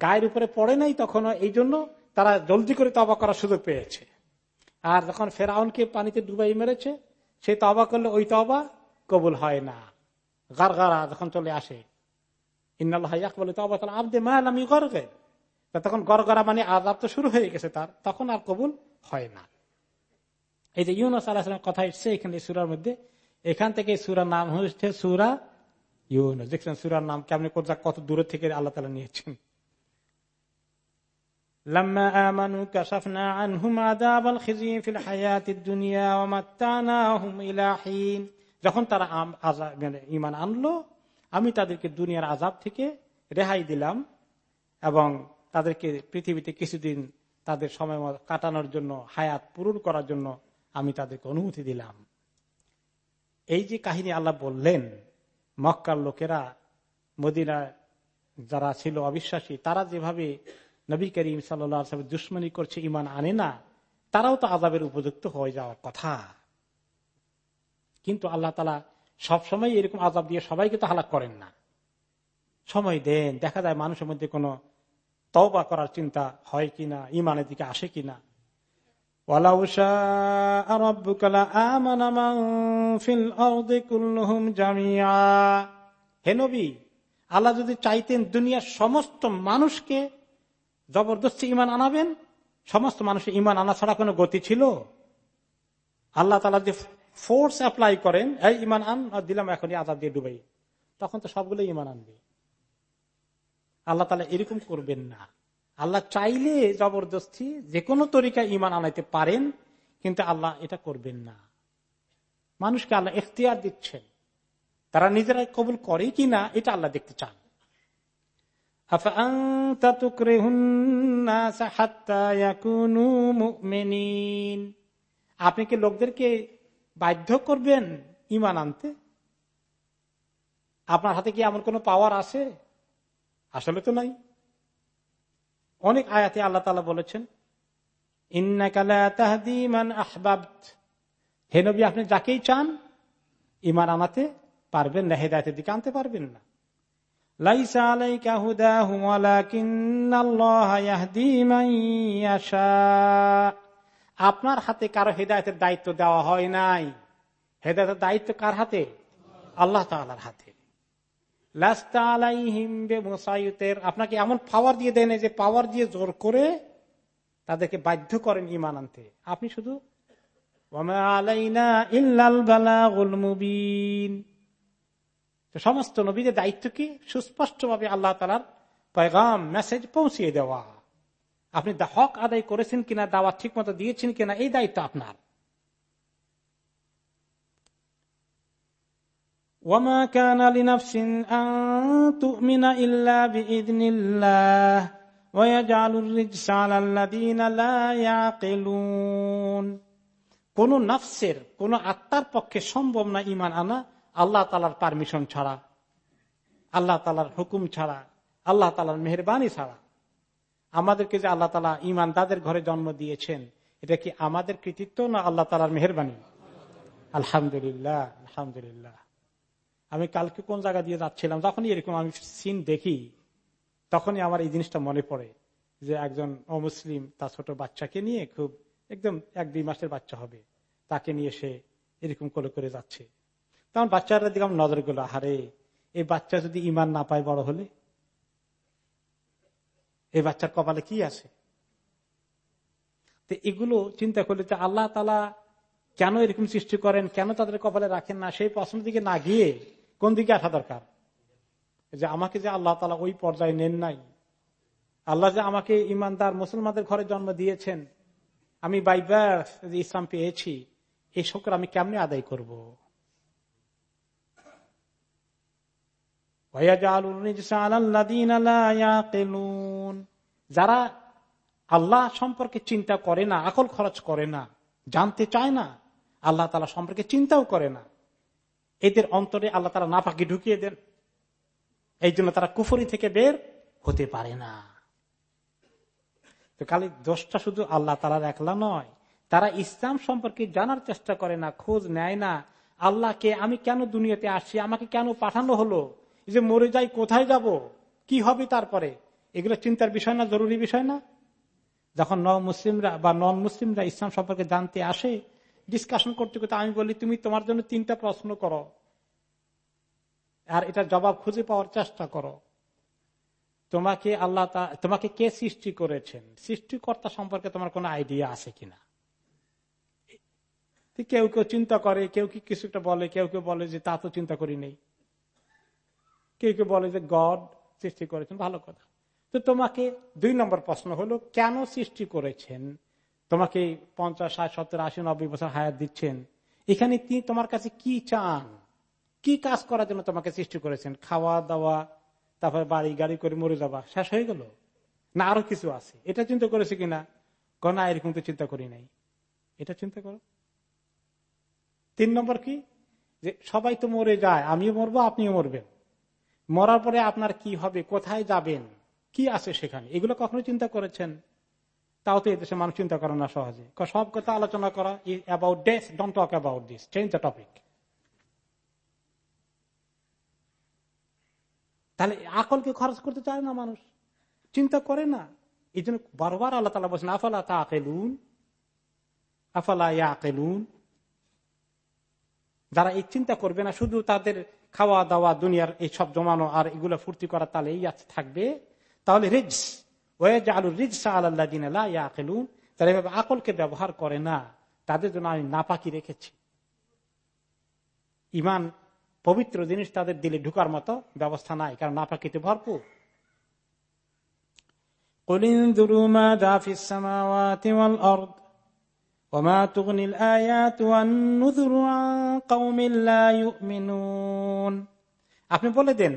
গায়ের উপরে পড়ে নাই তখন এই জন্য তারা জলদি করে তবা করার সুযোগ পেয়েছে। আর যখন ফেরাউনকে পানিতে ডুবাই মেরেছে, সে তবা করলে ওই তবা কবুল হয় না। গারগারা যখন চলে আসে তখন গড়গড়া মানে আজাব তো শুরু হয়ে গেছে তার, তখন আর কবুল হয় না। এই যে ইউনুস আলাহিসাম কথা এসছে এখানে সুরার মধ্যে, এখান থেকে সুরার নাম হচ্ছে সুরা ইউনুস। দেখছেন সুরার নাম কেমনি কোথা কত দূরে থেকে আল্লাহ তালা নিয়েছেন? যখন তারা ইমান মানে আনলো, আমি তাদেরকে দুনিয়ার আজাব থেকে রেহাই দিলাম এবং তাদেরকে পৃথিবীতে কিছুদিন তাদের সময় কাটানোর জন্য, হায়াত পূরণ করার জন্য আমি তাদেরকে অনুমতি দিলাম। এই যে কাহিনী আল্লাহ বললেন, মক্কার লোকেরা মদিনা যারা ছিল অবিশ্বাসী, তারা যেভাবে নবী করিম সাল্লাম দুশ্মনী করছে ইমান আনে না, তারাও তো আজাবের উপযুক্ত হয়ে যাওয়ার কথা। কিন্তু আল্লাহ তালা সবসময় এরকম আজাব দিয়ে সবাইকে তো হালাক করেন না। সময় দেন, দেখা যায় মানুষের মধ্যে কোনো তওবা করার চিন্তা হয় কিনা ইমানের দিকে আসে কিনা। হে নবী, আল্লাহ যদি চাইতেন দুনিয়ার সমস্ত মানুষকে জবরদস্তি ইমান আনাবেন, সমস্ত মানুষের ইমান আনা ছাড়া কোনো গতি ছিল? আল্লাহ তালা যে ফোর্স অ্যাপ্লাই করেন, এই ইমান আন দিলাম এখনই আজাদ দিয়ে ডুবাই। তখন তো সবগুলো ইমান আনবে। আল্লাহ তালা এরকম করবেন না। আল্লাহ চাইলে জবরদস্তি যে কোনো তরিকায় ইমান আনাইতে পারেন, কিন্তু আল্লাহ এটা করবেন না। মানুষকে আল্লাহ এখতিয়ার দিচ্ছেন। তারা নিজেরাই কবুল করে কি না এটা আল্লাহ দেখতে চান। আপনি কি লোকদেরকে বাধ্য করবেন ইমান আনতে? আপনার হাতে কি এমন কোন পাওয়ার আছে? আসলে তো নাই। অনেক আয়াতে আল্লাহ তালা বলেছেন নবী, আপনি যাকেই চান ইমান আনাতে পারবেন না, হেদায়তের দিকে আনতে পারবেন না। আপনার হাতে কারও হেদায়তের দায়িত্ব দেওয়া হয় নাই। হেদায়তের দায়িত্ব কার হাতে? আল্লাহ তালার হাতে। আপনাকে এমন পাওয়ার দিয়ে দেন যে পাওয়ার দিয়ে জোর করে তাদেরকে বাধ্য করেন ইমান আনতে। আপনি শুধু সমস্ত নবীদের দায়িত্ব কি? সুস্পষ্ট ভাবে আল্লাহ তালার পয়গাম মেসেজ পৌঁছিয়ে দেওয়া। আপনি হক আদায় করেছেন কিনা দাওয়া ঠিক মতো দিয়েছেন কিনা, এই দায়িত্ব আপনার। ওয়ামা কানা লিনাফসিন আন ইল্লা ওয়া ইয়াজআলুর রিজসা আলাল্লাযিনা লা ইয়াকিলুন কোন নফসের, কোন আত্মার পক্ষে সম্ভব না ইমান আনা, আল্লাহ তালার পারমিশন ছাড়া, আল্লাহ তালার হুকুম ছাড়া, আল্লাহ তালার মেহরবানি ছাড়া। আমাদেরকে যে আল্লাহ তালা ইমানদাদের ঘরে জন্ম দিয়েছেন, এটা কি আমাদের কৃতিত্ব না আল্লাহ তালার মেহরবানি? আলহামদুলিল্লাহ আলহামদুলিল্লাহ। আমি কালকে কোন জায়গা দিয়ে যাচ্ছিলাম যখনই এরকম আমি সিন দেখি, তখনই আমার এই জিনিসটা মনে পড়ে যে একজন অমুসলিম তার ছোট বাচ্চাকে নিয়ে খুব একদম এক দুই মাসের বাচ্চা হবে, তাকে নিয়ে সে এরকম করে করে যাচ্ছে। তখন বাচ্চারা দিকে আমার নজরগুলো হারে এই বাচ্চা যদি ইমান না পায় বড় হলে? এই বাচ্চার কপালে কি আছে? তো এগুলো চিন্তা করলে যে আল্লাহ তালা কেন এরকম সৃষ্টি করেন, কেন তাদের কপালে রাখেন না, সেই প্রশ্ন দিকে না গিয়ে কোন দিকে আসা দরকার? যে আমাকে যে আল্লাহ তালা ওই পর্যায়ে নেন নাই। আল্লাহ যে আমাকে ইমানদার মুসলমানদের ঘরে জন্ম দিয়েছেন। আমি বাইবার ইসলাম পেয়েছি এই শকর আমি কেমনে আদায় করব? যারা আল্লাহ সম্পর্কে চিন্তা করে না, আকল খরচ করে না, জানতে চায় না, আল্লাহ তালা সম্পর্কে চিন্তাও করে না। এদের অন্তরে আল্লাহ তালা নাপাকি ঢুকিয়ে দেন। এই জন্য তারা কুফরি থেকে বের হতে পারে না। তো খালি দোষটা শুধু আল্লাহ তালার একলা নয়, তারা ইসলাম সম্পর্কে জানার চেষ্টা করে না, খোঁজ নেয় না। আল্লাহকে আমি কেন দুনিয়াতে আসছি, আমাকে কেন পাঠানো হলো যে মরে যাই কোথায় যাব, কি হবে তারপরে? এগুলো চিন্তার বিষয় না, জরুরি বিষয় না? যখন ন মুসলিমরা বা নন মুসলিমরা ইসলাম সম্পর্কে জানতে আসে ডিসকাশন করতে করতে আমি বলি, তুমি তোমার জন্য তিনটা প্রশ্ন করো। আর এটা জবাব খুঁজে পাওয়ার চেষ্টা করো। তোমাকে আল্লাহ তোমাকে কে সৃষ্টি করেছেন? সৃষ্টিকর্তা সম্পর্কে তোমার কোনো আইডিয়া আছে কিনা? কেউ কেউ চিন্তা করে, কেউ কি কিছু একটা বলে, কেউ কেউ বলে যে, তা তো চিন্তা করি নেই। কেউ কেউ বলে যে, গড সৃষ্টি করেছেন। ভালো কথা। তো তোমাকে দুই নম্বর প্রশ্ন হলো, কেন সৃষ্টি করেছেন? তোমাকে পঞ্চাশ, ষাট, সত্তর, আশি, নব্বই বছর হায়াত দিচ্ছেন। এখানে তিনি তোমার কাছে কি চান? কি কাজ করার জন্য তোমাকে সৃষ্টি করেছেন? খাওয়া, দাওয়া, তারপর বাড়ি, গাড়ি করে মরে যাবা শেষ হয়ে গেল? না আরও কিছু আছে? এটা চিন্তা করেছে কিনা? কনা এরকম তো চিন্তা করি নাই। এটা চিন্তা করো। তিন নম্বর কি? যে সবাই তো মরে যায়, আমিও মরবো, আপনিও মরবেন। মরার পরে আপনার কি হবে? কোথায় যাবেন? কি আছে সেখানে? এগুলো কখনো চিন্তা করেছেন? তাও তো এদেশে মানুষ চিন্তা করে না সহজে। সব কথা আলোচনা করা about death don't talk about this change the topic তাহলে আকলকে খরচ করতে চায় না মানুষ? চিন্তা করে না। এই জন্য বারবার আল্লাহ তালা বলছেন, আফালা তা আকেলুন আফালা ইয়া আকেলুন যারা এই চিন্তা করবে না, শুধু তাদের খাওয়া দাওয়া দুনিয়ার এই সব জমানো আর এগুলো ফুর্তি করা তাহলে এই থাকবে। তাহলে রিজ আকলকে ব্যবহার করে না। তাদের জন্য আমি নাপাকি রেখেছি। ইমান পবিত্র জিনিস তাদের দিলে ঢুকার মতো ব্যবস্থা নাই, কারণ নাপাকিতে ভরপুর। আপনি বলে দেন,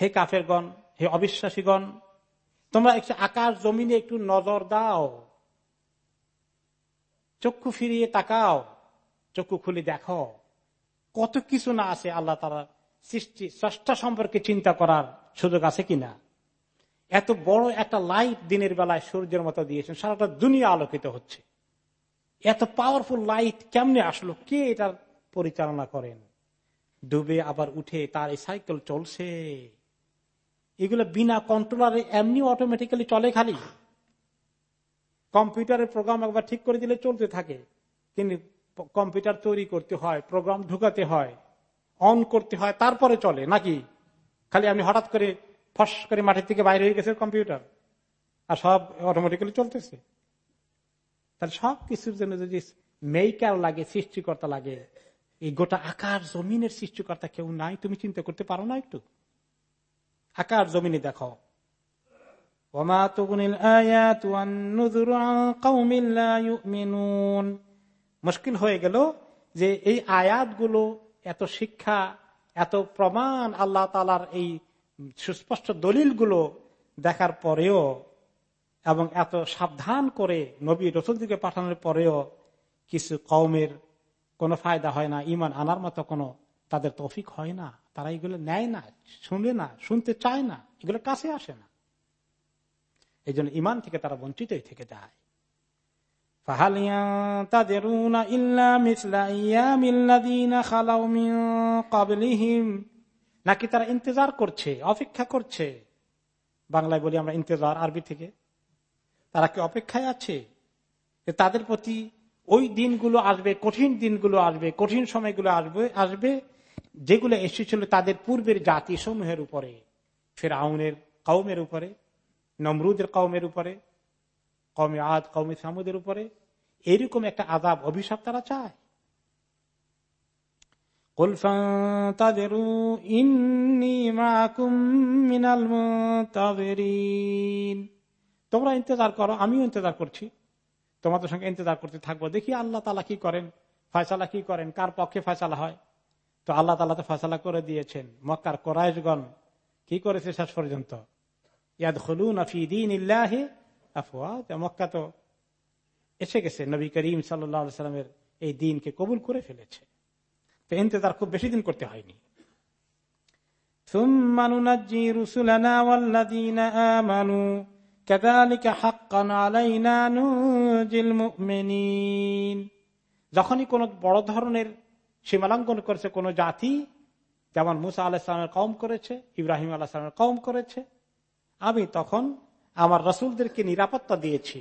হে কাফের গণ হে অবিশ্বাসীগণ তোমরা একটু আকাশ জমিনে একটু নজর দাও। চক্ষু ফিরিয়ে তাকাও, চক্ষু খুলে দেখো। কত কিছু না আছে আল্লাহ তারা সৃষ্টি, স্রষ্টা সম্পর্কে চিন্তা করার সুযোগ আছে কিনা? এত বড় একটা লাইট দিনের বেলায় সূর্যের মতো দিয়েছেন, সারাটা দুনিয়া আলোকিত হচ্ছে। এত পাওয়ারফুল লাইট কেমনে আসলো? কে এটার পরিচালনা করেন? ডুবে আবার উঠে তার এই সাইকেল চলছে। এগুলো বিনা কন্ট্রোলারে এমনি অটোমেটিক্যালি চলে খালি। কম্পিউটারের প্রোগ্রাম একবার ঠিক করে দিলে চলতে থাকে। কিন্তু কম্পিউটার তৈরি করতে হয় প্রোগ্রাম ঢুকাতে হয় অন করতে হয়, তারপরে চলে নাকি? খালি আমি হঠাৎ করে ফস করে মাটির থেকে বাইরে হয়ে গেছে কম্পিউটার আর সব অটোমেটিক্যালি চলতেছে। তাহলে সব কিছুর জন্য যদি মেইকার লাগে, সৃষ্টিকর্তা লাগে, এই গোটা আকার জমিনের সৃষ্টিকর্তা কেউ নাই, তুমি চিন্তা করতে পারো না একটু। আকার জমিনে দেখো। মুশকিল হয়ে গেল যে এই আয়াতগুলো, এত শিক্ষা, এত প্রমাণ আল্লাহ তালার এই সুস্পষ্ট দলিলগুলো দেখার পরেও এবং এত সাবধান করে নবী রসুল দিকে পাঠানোর পরেও কিছু কৌমের কোনো ফায়দা হয় না ইমান আনার মতো কোনো তাদের তফিক হয় না। তারা এগুলো নেয় না, শুনে না, শুনতে চায় না, এগুলো কাছে আসে না। এই জন্য ইমান থেকে তারা বঞ্চিতই থেকে যায়। নাকি তারা ইন্তজার করছে, অপেক্ষা করছে? বাংলায় বলি আমরা ইন্তজার আরবি থেকে। তারা কি অপেক্ষায় আছে? তাদের প্রতি ওই দিনগুলো আসবে, কঠিন দিনগুলো আসবে, কঠিন সময়গুলো আসবে আসবে যেগুলো এসেছিল তাদের পূর্বের জাতি সমূহের উপরে ফের আউনের কৌমের উপরে, নমরুদের কৌমের উপরে কমে আদ কৌমে সামুদের উপরে, এরকম একটা আদাব অভিশাপ তারা চায়। তোমরা ইন্তজার করো, আমিও ইন্তজার করছি। তোমাদের সঙ্গে ইন্তজার করতে থাকব। দেখি আল্লাহ তালা কি করেন, ফয়সালা কি করেন, কার পক্ষে ফয়সালা হয়। তো আল্লাহ তালা তো ফসলা করে দিয়েছেন। মক্কার কোরআশগণ কি করেছে শেষ পর্যন্ত? ইয়াদ হলুন আফিদিন ইল্লাহি আফওয়া মক্কা তো এসে গেছে। নবী করিম সাল্লা সাল্লামের এই দিনকে কবুল করে ফেলেছে। তো এতে তার খুব বেশি দিন করতে হয়নি। যখনই কোন বড় ধরনের সীমালঙ্ঘন করেছে কোন জাতি, যেমন মুসা আলাহিসামের কম করেছে, ইব্রাহিম আলাহিসামের কম করেছে। আমি তখন আমার রসুলদেরকে নিরাপত্তা দিয়েছি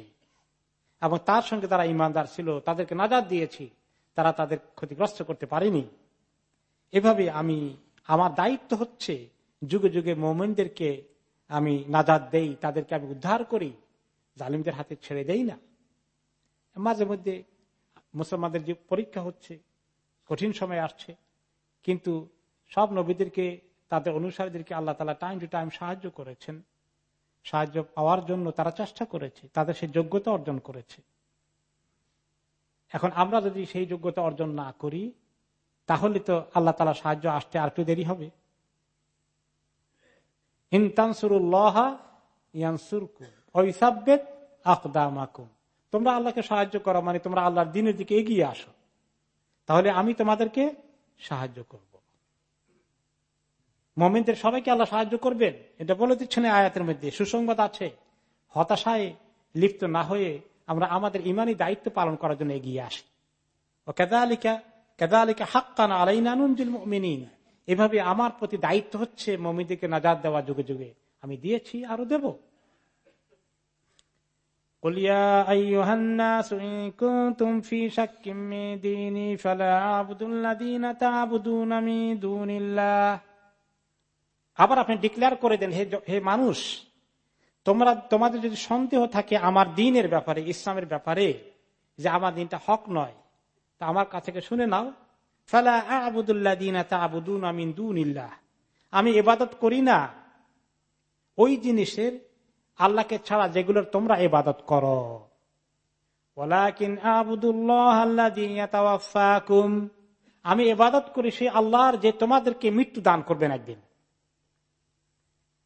এবং তার সঙ্গে তারা ইমানদার ছিল তাদেরকে নাজাদ দিয়েছি, তারা তাদের ক্ষতিগ্রস্ত করতে পারেনি। এভাবে আমি, আমার দায়িত্ব হচ্ছে যুগে যুগে মোমেনদেরকে আমি নাজাদ দেই, তাদেরকে আমি উদ্ধার করি, জালিমদের হাতে ছেড়ে দেই না। মাঝে মধ্যে মুসলমানদের যে পরীক্ষা হচ্ছে কঠিন সময় আসছে। কিন্তু সব নবীদেরকে, তাদের অনুসারীদেরকে আল্লাহ তালা টাইম টু টাইম সাহায্য করেছেন। সাহায্য পাওয়ার জন্য তারা চেষ্টা করেছে, তাদের সেই যোগ্যতা অর্জন করেছে। এখন আমরা যদি সেই যোগ্যতা অর্জন না করি, তাহলে তো আল্লাহ তালা সাহায্য আসতে আর একটু দেরি হবে। তোমরা আল্লাহকে সাহায্য করো মানে তোমরা আল্লাহর দিনের দিকে এগিয়ে আসো। তাহলে আমি তোমাদেরকে সাহায্য করব। মমিনদের সবাইকে আল্লাহ সাহায্য করবেন। এটা বলে দিচ্ছেন আয়াতের মধ্যে। সুসংবাদ আছে। হতাশায় লিপ্ত না হয়ে আমরা আমাদের ইমানি দায়িত্ব পালন করার জন্য এগিয়ে আসি। ও কেদা আলিকা কেদা আলিকা হাক্কান আলাইনানুল মিনিন এভাবে আমার প্রতি দায়িত্ব হচ্ছে মমিদিকে নাজাদ দেওয়া যুগে যুগে আমি দিয়েছি আরও দেব। আবার আপনি ডিক্লেয়ার করে দেন, হে মানুষ, তোমরা, তোমাদের যদি সন্দেহ থাকে আমার দিনের ব্যাপারে, ইসলামের ব্যাপারে, যে আমার দিনটা হক নয়, তা আমার কাছ থেকে শুনে নাও। ফালা আবুদুল্লাহ দিন আবুদুন আমিন দুনিল্লাহ। আমি এবাদত করি না। ওই জিনিসের আল্লাহকে ছাড়া যেগুলোর তোমরা এবাদত করো। আমি এবাদত করি সে আল্লাহর যে তোমাদেরকে মৃত্যু দান করবেন একদিন।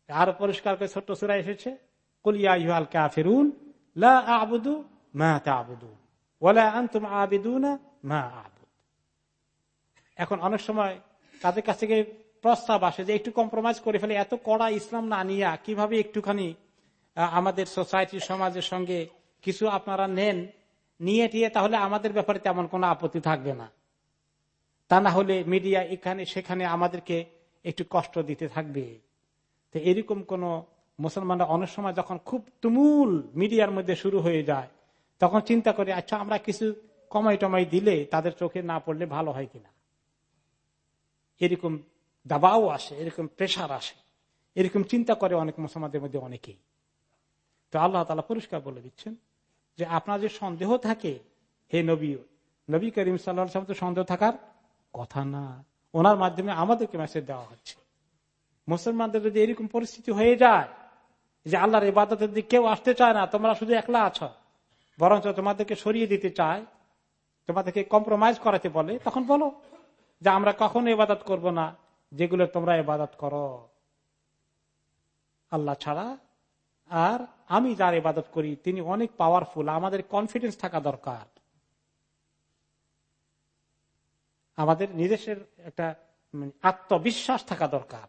আরও পরিষ্কার করে ছোট্ট সুরা এসেছে কলিয়া ইহাল লা আবুদু মা আবুদ। এখন অনেক সময় তাদের কাছ থেকে প্রস্তাব আসে যে একটু কম্প্রোমাইজ করে ফেলে, এত কড়া ইসলাম না নিয়া কীভাবে একটুখানি আমাদের সোসাইটি, সমাজের সঙ্গে কিছু আপনারা নেন, নিয়ে টিয়ে, তাহলে আমাদের ব্যাপারে তেমন কোনো আপত্তি থাকবে না। তা না হলে মিডিয়া এখানে, সেখানে আমাদেরকে একটু কষ্ট দিতে থাকবে। তো এরকম কোন মুসলমানরা অনেক সময় যখন খুব তুমুল মিডিয়ার মধ্যে শুরু হয়ে যায়, তখন চিন্তা করে আচ্ছা আমরা কিছু কমাই টমাই দিলে তাদের চোখে না পড়লে ভালো হয় কিনা? এরকম দাবাও আসে, এরকম প্রেশার আসে। এরকম চিন্তা করে অনেক মুসলমানদের মধ্যে অনেকেই। তো আল্লাহ তালা পরিষ্কার বলে দিচ্ছেন যে আপনার যে সন্দেহ থাকে, হে নবী নবী করিম সাল্লাহ তো সন্দেহ থাকার কথা না। ওনার মাধ্যমে আমাদেরকে মেসেজ দেওয়া হচ্ছে। মুসলমানদের যদি এরকম পরিস্থিতি হয়ে যায় যে আল্লাহর ইবাদতের দিকে কেউ আসতে চায় না, তোমরা শুধু একলা আছো, বরঞ্চ তোমাদেরকে সরিয়ে দিতে চায়, তোমাদেরকে কম্প্রোমাইজ করাতে বলে, তখন বলো যে আমরা কখনো ইবাদত করব না, যেগুলো তোমরা ইবাদত করো। আল্লাহ ছাড়া আর আমি যার ইবাদত করি, তিনি অনেক পাওয়ারফুল আমাদের কনফিডেন্স থাকা দরকার। আমাদের নিজের একটা আত্মবিশ্বাস থাকা দরকার।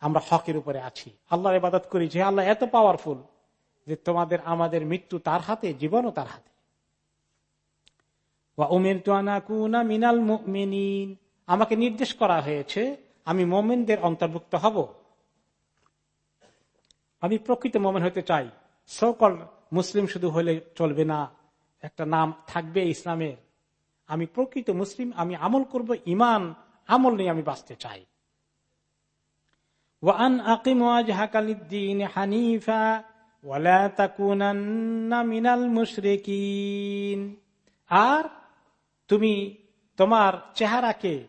আমরা হকের উপরে আছি। আল্লাহর ইবাদত করি যে, আল্লাহ, এত পাওয়ারফুল যে তোমাদের, আমাদের মৃত্যু তার হাতে, জীবনও তার হাতে। আমাকে নির্দেশ করা হয়েছে, আমি মোমেনদের অন্তর্ভুক্ত হব। আমি প্রকৃত মোমেন হতে চাই। সকল মুসলিম শুধু হলে চলবে না। একটা নাম থাকবে ইসলামের। আমি প্রকৃত মুসলিম, আমি আমল করব ইমান আমল নিয়ে আমি বাঁচতে চাই। ওয়ান আকিম হানিফা মিনাল মুশরিকিন। আর তুমি তোমার চেহারাকে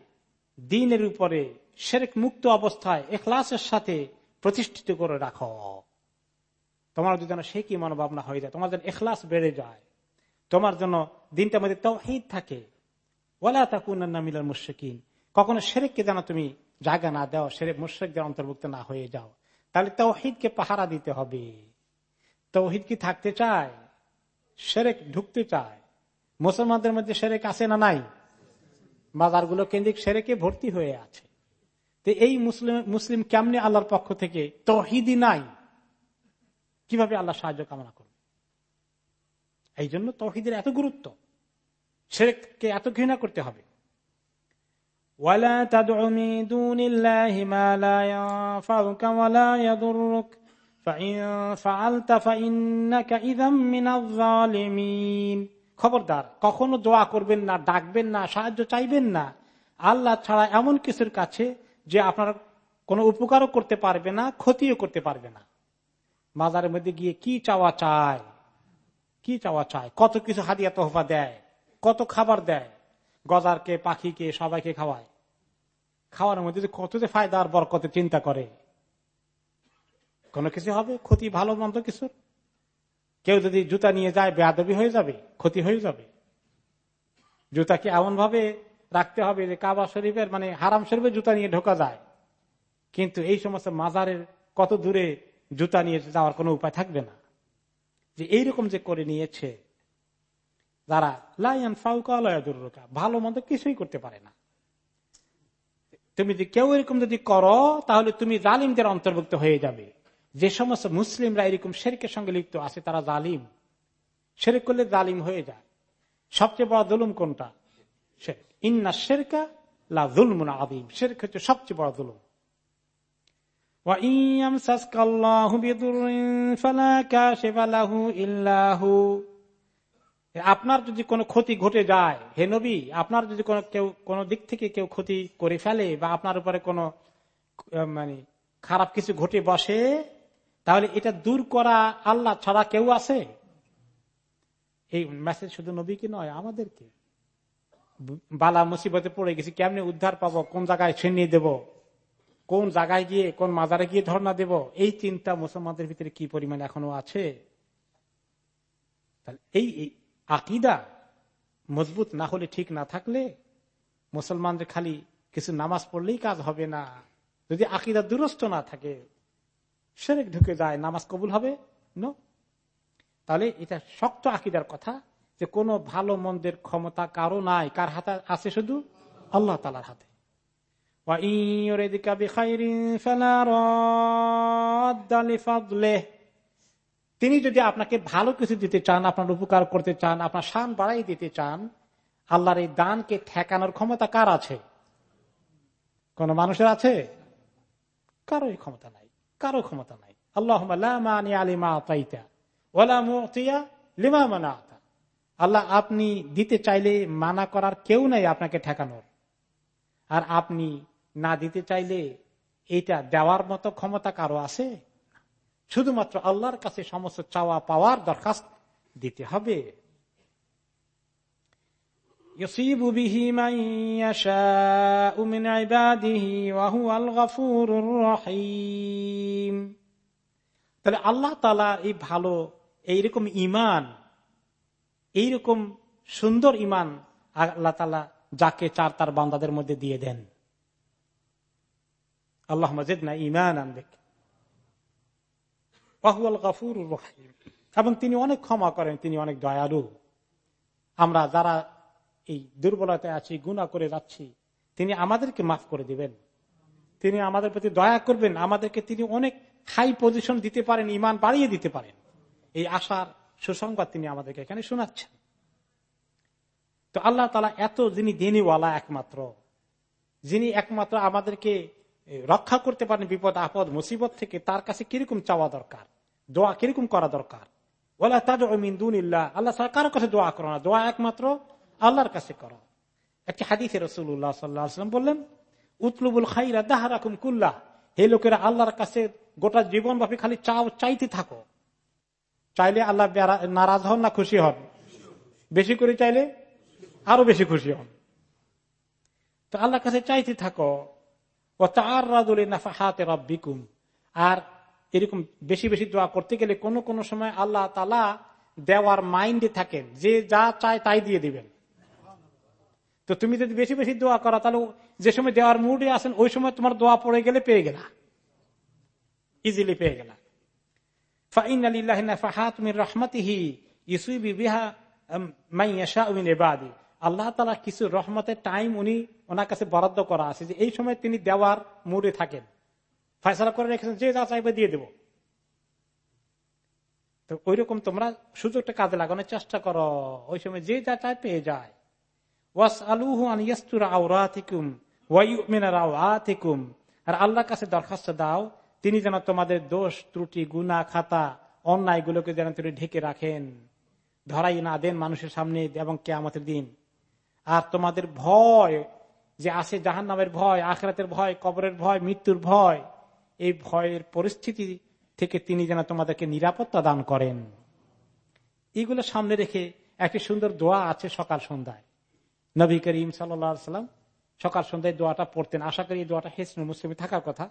দিনের উপরে শেরেক মুক্ত অবস্থায়, এখলাসের সাথে প্রতিষ্ঠিত করে রাখো। তোমার যেন সে কি মনোভাবনা হয়ে যায়, তোমার যেন এখলাস বেড়ে যায়, তোমার জন্য দিনটার মধ্যে তহিদ থাকে। ওলা তাকুন্না মিলাল মুশিকিন কখনো সেরেককে যেন তুমি জায়গা না দাও সেরেক মুশ্রেকদের অন্তর্ভুক্ত না হয়ে যাও, তাহলে তৌহিদকে পাহারা দিতে হবে। তৌহিদ কি থাকতে চায়? সেরেক ঢুকতে চায়। মুসলমানদের মধ্যে সেরেক আছে না নাই? বাজারগুলো কেন্দ্রিক সেরেকে ভর্তি হয়ে আছে। তো এই মুসলিম মুসলিম কেমনি আল্লাহর পক্ষ থেকে তহিদি নাই? কীভাবে আল্লাহ সাহায্য কামনা করবে? এই জন্য তহিদের এত গুরুত্ব। সেকে এত ঘৃণা করতে হবে। ওয়ালা খবরদার, কখনো দোয়া করবেন না, ডাকবেন না, সাহায্য চাইবেন না। আল্লাহ ছাড়া এমন কিছুর কাছে যে আপনার কোনো উপকারও করতে পারবে না, ক্ষতিও করতে পারবে না। মাজারের মধ্যে গিয়ে কি চাওয়া চায়? কি চাওয়া চায়? কত কিছু হাদিয়া তোহফা দেয়? কত খাবার দেয়? গজারকে, পাখিকে, সবাইকে খাওয়ায়। খাওয়ার মধ্যে কত যে ফায়দা আর বরকতে চিন্তা করে। কোনো কিছু হবে? ক্ষতি, ভালো, মন্দ কিছু? কেউ যদি জুতা নিয়ে যায়, বেয়াদবি হয়ে যাবে, ক্ষতি হয়ে যাবে। জুতাকে এমন ভাবে রাখতে হবে যে কাবা শরীফের মানে হারাম শরীফের জুতা নিয়ে ঢোকা যায়। কিন্তু এই সমস্ত মাজারের কত দূরে জুতা নিয়ে যাওয়ার কোনো উপায় থাকবে না। যে এইরকম যে করে নিয়েছে, যারা লাইন ফাউকা ভালো মন্দ কিছুই করতে পারে না। তুমি যদি কেউ এরকম যদি করো, তাহলে তুমি জালিমদের অন্তর্ভুক্ত হয়ে যাবে। যে সমস্ত মুসলিমরা এরকম শেরকের সঙ্গে লিপ্ত আছে, তারা জালিম। শেরেক করলে জালিম হয়ে যায়। সবচেয়ে বড় দলুম কোনটা? ইন্না শেরকা আদিম হচ্ছে সবচেয়ে বড় আপনার যদি কোনো ক্ষতি ঘটে যায়, হে নবী, আপনার যদি কোনো কেউ, কোনো দিক থেকে কেউ ক্ষতি করে ফেলে বা আপনার উপরে কোনো মানে খারাপ কিছু ঘটে বসে, তাহলে এটা দূর করা আল্লাহ ছাড়া কেউ আছে? এই মেসেজ শুধু নবীকে নয়, আমাদেরকে। বালা মুসিবতে পড়ে গেছি, কেমনি উদ্ধার পাবো? কোন জায়গায় ছিনিয়ে দেব? কোন জায়গায় গিয়ে, কোন মাজারে গিয়ে ধর্ণা দেব? এই চিন্তা মুসলমানদের ভিতরে কি পরিমাণ এখনও আছে? এই আকিদা মজবুত না হলে ঠিক না থাকলে মুসলমানদের খালি কিছু নামাজ পড়লেই কাজ হবে না। যদি আকিদা দুরস্ত না থাকে, সেরেক ঢুকে যায়, নামাজ কবুল হবে? ন তাহলে এটা শক্ত আকিদার কথা। যে কোনো ভালো মন্দের ক্ষমতা কারও নাই। কার হাতে আছে শুধু? আল্লাহ তালার হাতে। তিনি যদি আপনাকে ভালো কিছু দিতে চান, আপনার উপকার করতে চান, আপনার শান বাড়াই দিতে চান, আল্লাহর এই দানকে ঠেকানোর ক্ষমতা কার আছে? কোন মানুষের আছে? কারও ক্ষমতা নাই। কারও ক্ষমতা নাই। আল্লাহ আলিমা তাইতা ওলা লিমা মানা আল্লাহ আপনি দিতে চাইলে মানা করার কেউ নাই আপনাকে ঠেকানোর। আর আপনি না দিতে চাইলে এইটা দেওয়ার মতো ক্ষমতা কারও আছে? শুধুমাত্র আল্লাহর কাছে সমস্ত চাওয়া পাওয়ার দরখাস্ত দিতে হবে। তাহলে আল্লাহ তালা এই ভালো, এইরকম ইমান এইরকম সুন্দর ইমান আল্লাহ তালা যাকে চার তার বান্দাদের মধ্যে দিয়ে দেন। আল্লাহ মজিদ না ইমান আনবেক গাফুর রহিম। এবং তিনি অনেক ক্ষমা করেন, তিনি অনেক দয়ালু। আমরা যারা এই দুর্বলতায় আছি গুণা করে যাচ্ছি, তিনি আমাদেরকে মাফ করে দিবেন। তিনি আমাদের প্রতি দয়া করবেন, আমাদেরকে তিনি অনেক হাই পজিশন দিতে পারেন ইমান বাড়িয়ে দিতে পারেন। এই আশার সুসংবাদ তিনি আমাদেরকে এখানে শোনাচ্ছেন। তো আল্লাহ তালা এত যিনি দেনিওয়ালা একমাত্র, যিনি একমাত্র আমাদেরকে রক্ষা করতে পারেন বিপদ, আপদ, মুসিবত থেকে, তার কাছে কীরকম চাওয়া দরকার, দোয়া কীরকম করা দরকার? ওলা তাজ আল্লাহ সাল কারও কাছে দোয়া করো না, দোয়া একমাত্র আল্লাহর কাছে করো। একটি হাদিসে রসুল্লাহ সাল্লাম বললেন, উতলুবুল খাইরা দাহারাকুম কুল্লাহ হে লোকেরা আল্লাহর কাছে গোটা জীবন ব্যাপী খালি চাও, চাইতে থাকো। চাইলে আল্লাহ নারাজ হন না, খুশি হন। বেশি করে চাইলে আরও বেশি খুশি হন। তো আল্লাহর কাছে চাইতে থাকো ও তার রব্বিকুম। আর এরকম বেশি বেশি দোয়া করতে গেলে কোন কোন সময় আল্লাহ তালা দেওয়ার মাইন্ডে থাকেন, যে যা চায় তাই দিয়ে দিবেন। তো তুমি যদি বেশি বেশি দোয়া করা, তাহলে যে সময় দেওয়ার মুডে আসেন ওই সময় তোমার দোয়া পড়ে গেলে পেয়ে গেলা। ইজিলি পেয়ে গেলা। আল্লাহ তালা কিছু রহমতের টাইম উনি ওনার কাছে বরাদ্দ করা আছে যে এই সময় তিনি দেওয়ার মুডে থাকেন। ফয়সলা করে রেখেছেন, যে যা চাইবে দিয়ে দেব। তো ওই রকম তোমরা সুযোগটা কাজে লাগানোর চেষ্টা করো। ওই সময় যে যা চায় পেয়ে যায়। ওয়াস আর আল্লাহর কাছে দরখাস্ত দাও তিনি যেন তোমাদের দোষ, ত্রুটি গুনা খাতা অন্যায় গুলোকে যেন তিনি ঢেকে রাখেন। ধরাই না দেন মানুষের সামনে এবং কেয়ামতের দিন। আর তোমাদের ভয় যে আছে জাহান নামের ভয়, আখরাতের ভয়, কবরের ভয়, মৃত্যুর ভয়, এই ভয়ের পরিস্থিতি থেকে তিনি যেন তোমাদেরকে নিরাপত্তা দান করেন। এইগুলো সামনে রেখে একটি সুন্দর দোয়া আছে সকাল সন্ধ্যায়। নবী করিম সাল্লাম সকাল সন্ধ্যায় দোয়াটা পড়তেন। আশা করি এই দোয়াটা হেসন মুসলিমে থাকার কথা।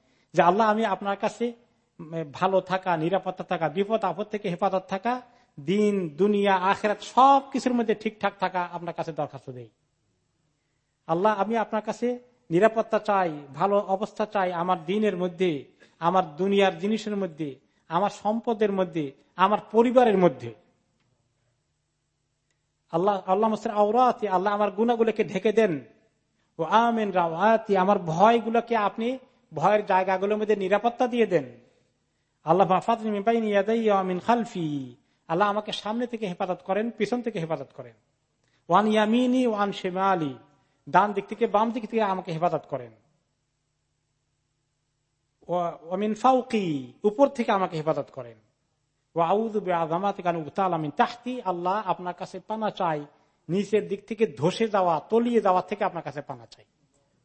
যে আল্লাহ, আমি আপনার কাছে ভালো থাকা, নিরাপত্তা থাকা, বিপদ, আপদ থেকে হেফাজত থাকা, দিন, দুনিয়া, আখেরাত সব কিছুর মধ্যে ঠিকঠাক থাকা আপনার কাছে দরখাস্ত দেই। আল্লাহ, আমি আপনার কাছে নিরাপত্তা চাই, ভালো অবস্থা চাই, আমার দিনের মধ্যে, আমার দুনিয়ার জিনিসের মধ্যে, আমার সম্পদের মধ্যে, আমার পরিবারের মধ্যে। আল্লাহ আল্লাহ আওরাতি, আল্লাহ আমার গুণাগুলোকে ঢেকে দেন। ও আমেন রাওয়াতি, আমার ভয়গুলোকে আপনি ভয়ের জায়গাগুলোর মধ্যে নিরাপত্তা দিয়ে দেন। আল্লাহ আমিন খালফি। আল্লাহ আমাকে সামনে থেকে হেফাজত করেন, পিছন থেকে হেফাজত করেন। ওয়ান ইয়ামিনী ওয়ান শেমা আলী ডান দিক থেকে বাম দিক থেকে আমাকে হেফাজত করেন। অমিন ফাউকি। উপর থেকে আমাকে হেফাজত করেন। তাহতি। আল্লাহ আপনার কাছে পানা চাই। নিচের দিক থেকে ধসে যাওয়া, তলিয়ে যাওয়া থেকে আপনার কাছে পানা চাই।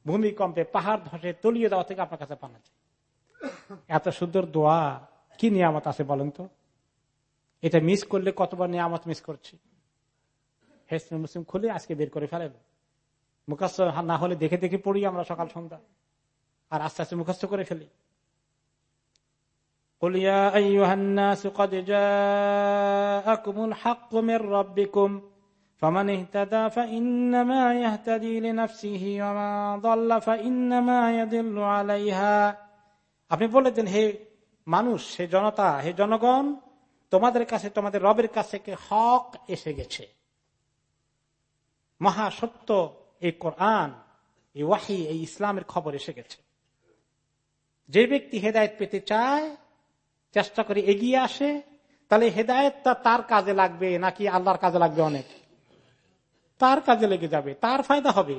ভূমিকম্পে, পাহাড় ধসে তলিয়ে যাওয়া থেকে আপনার কাছে পানা চাই। এত সুন্দর দোয়া কি নিয়ামত আছে বলেন তো? এটা মিস করলে কতবার নিয়ামত মিস করছি? হেসন মুসলিম, খুলে আজকে বের করে ফেলেন। মুখস্থ না হলে দেখে দেখে পড়ি আমরা সকাল সন্ধ্যা। আর আস্তে আস্তে মুখস্থ করে ফেলি। قل يا أيها الناس قد جاءكم الحق من ربكم فمن اهتدى فإنما يهتدي لنفسه وما ضل فإنما يدل عليها আপনি বলে দেন হে মানুষ হে জনতা হে জনগণ তোমাদের কাছে তোমাদের রবের কাছে হক এসে গেছে মহা সত্য এই কোরআন এই ওয়াহি এই ইসলামের খবর এসে গেছে যে ব্যক্তি হেদায়ত পেতে চায় চেষ্টা করে এগিয়ে আসে তাহলে হেদায়তটা তার কাজে লাগবে নাকি আল্লাহর কাজে লাগবে অনেক তার কাজে লেগে যাবে, তার ফায়দা হবে।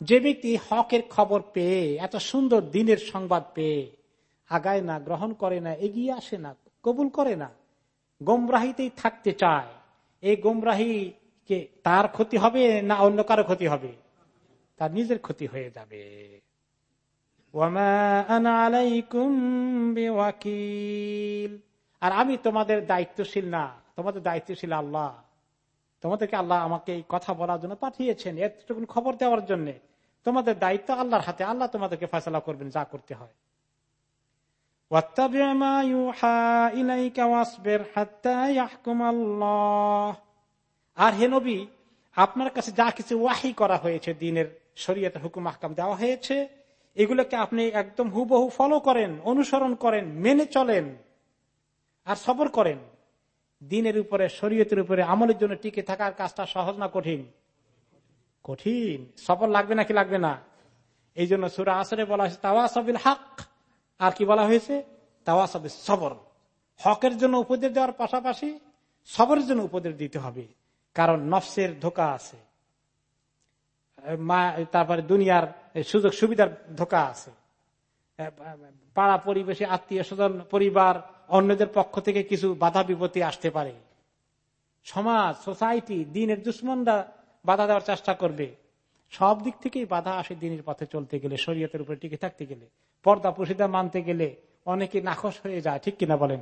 যে ব্যক্তি হকের খবর পেয়ে, এত সুন্দর দিনের সংবাদ পেয়ে, আগায় না, গ্রহণ করে না, এগিয়ে আসে না, কবুল করে না, গোমরাহিতেই থাকতে চায়, এই গোমরাহি কে তার ক্ষতি হবে না অন্য কারও ক্ষতি হবে? তার নিজের ক্ষতি হয়ে যাবে। আর আমি তোমাদের দায়িত্বশীল না। তোমাদের দায়িত্বশীল আল্লাহ। তোমাদেরকে আল্লাহ আমাকে এই কথা বলার জন্য পাঠিয়েছেন এতটুকু খবর দেওয়ার জন্য। তোমাদের দায়িত্ব আল্লাহর হাতে। আল্লাহ তোমাদেরকে ফেসলা করবেন, যা করতে হয়। আর হে নবী, আপনার কাছে যা কিছু ওয়াহি করা হয়েছে, দিনের শরীয়তের হুকুম আহকাম দেওয়া হয়েছে, এগুলোকে আপনি একদম হুবহু ফলো করেন, অনুসরণ করেন, মেনে চলেন। আর সবর করেন। দিনের উপরে, শরীয়তের উপরে, আমলের জন্য টিকে থাকার কাজটা সহজ না কঠিন? কঠিন। সফর লাগবে নাকি লাগবে না? এই জন্য সুরা আসরে বলা হয়েছে, তাওয়াসবিল হক। আর কি বলা হয়েছে? তাওয়াসবিল সবর। হকের জন্য উপদেশ দেওয়ার পাশাপাশি সবরের জন্য উপদেশ দিতে হবে। কারণ নফসের ধোকা আছে। তারপরে দুনিয়ার সুযোগ সুবিধার ধোকা আছে। পাড়া পরিবেশে আত্মীয় স্বজন পরিবার অন্যদের পক্ষ থেকে কিছু বাধা বিপত্তি আসতে পারে। সমাজ, সোসাইটি, দিনের দুশ্মনরা বাধা দেওয়ার চেষ্টা করবে। সব দিক থেকেই বাধা আসে দিনের পথে চলতে গেলে, শরীয়তের উপরে টিকে থাকতে গেলে। পর্দা পুষিদা মানতে গেলে অনেকে নাকশ হয়ে যায়, ঠিক কিনা বলেন?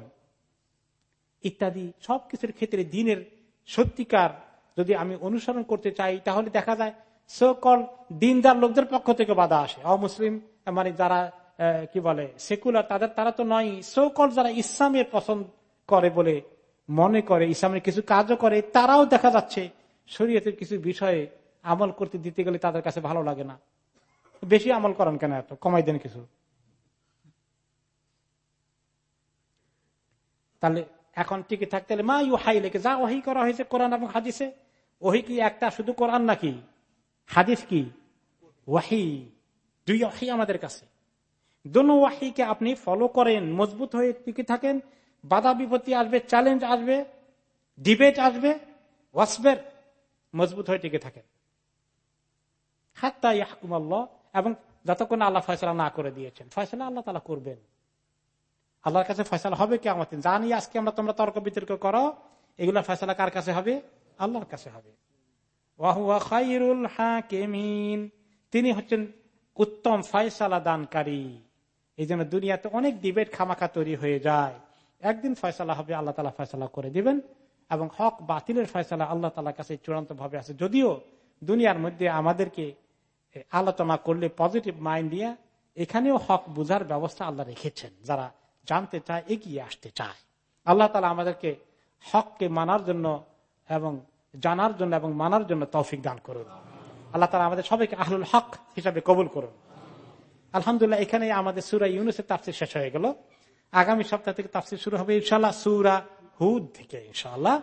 ইত্যাদি সবকিছুর ক্ষেত্রে দিনের সত্যিকার যদি আমি অনুসরণ করতে চাই, তাহলে দেখা যায় সকল দিনদার লোকদের পক্ষ থেকে বাধা আসে। অমুসলিম মানে যারা কি বলে সেকুলার তাদের, তারা তো নয় সকল যারা ইসলামের পছন্দ করে বলে মনে করে, ইসলামের কিছু কাজও করে, তারাও দেখা যাচ্ছে শরীয়তের কিছু বিষয়ে আমল করতে দিতে গেলে তাদের কাছে ভালো লাগে না। বেশি আমল করেন কেন এত? কমাই দেন কিছু। তাহলে এখন টিকে থাকতে হলে মা ইউ হাই লেগে যা ওহি করা হয়েছে কোরআন এবং হাদিসে ওহি কি একটা শুধু কোরআন নাকি? হাদিস কি? ওয়াহি, দুই ওয়াহি আমাদের কাছে। দোনো ওয়াহিকে আপনি ফলো করেন, মজবুত হয়ে টিকে থাকেন, বাধা বিপত্তি আসবে চ্যালেঞ্জ আসবে ডিবেট আসবে ওয়াসবের মজবুত হয়ে টিকে থাকেন। হাত্তা ইয়াহকুম আল্লাহ, এবং যতক্ষণ আল্লাহ ফয়সলা না করে দিয়েছেন, ফয়সলা আল্লাহ তালা করবেন। আল্লাহর কাছে ফয়সালা হবে কে আমাদের জানি আজকে আমরা তোমরা তর্ক বিতর্ক করো, এগুলা ফয়সালা কার কাছে হবে? আল্লাহর কাছে হবে। তিনি হচ্ছেন উত্তম ফয়সালা দানকারী। এই জন্য দুনিয়াতে অনেক ডিবেট খামাখা তৈরি হয়ে যায়। একদিন ফয়সালা হবে, আল্লাহ তালা ফয়সালা করে দিবেন এবং হক বাতিলের ফয়সালা আল্লাহ তালার কাছে চূড়ান্ত ভাবে আছে। যদিও দুনিয়ার মধ্যে আমাদেরকে আলোচনা করলে পজিটিভ মাইন্ড দিয়ে এখানেও হক বুঝার ব্যবস্থা আল্লাহ রেখেছেন, যারা জানতে চায়, এগিয়ে আসতে চায়। আল্লাহ তালা আমাদেরকে হককে মানার জন্য এবং জানার জন্য এবং মানার জন্য তৌফিক দান করুন। আল্লাহ তালা আমাদের সবাইকে আহলুল হক হিসাবে কবুল করুন। আলহামদুলিল্লাহ, এখানে আমাদের সুরা ইউনুসের তাফসির শেষ হয়ে গেল। আগামী সপ্তাহ থেকে তাফসির শুরু হবে ইনশাল্লাহ সুরা হুদ থেকে ইনশাল্লাহ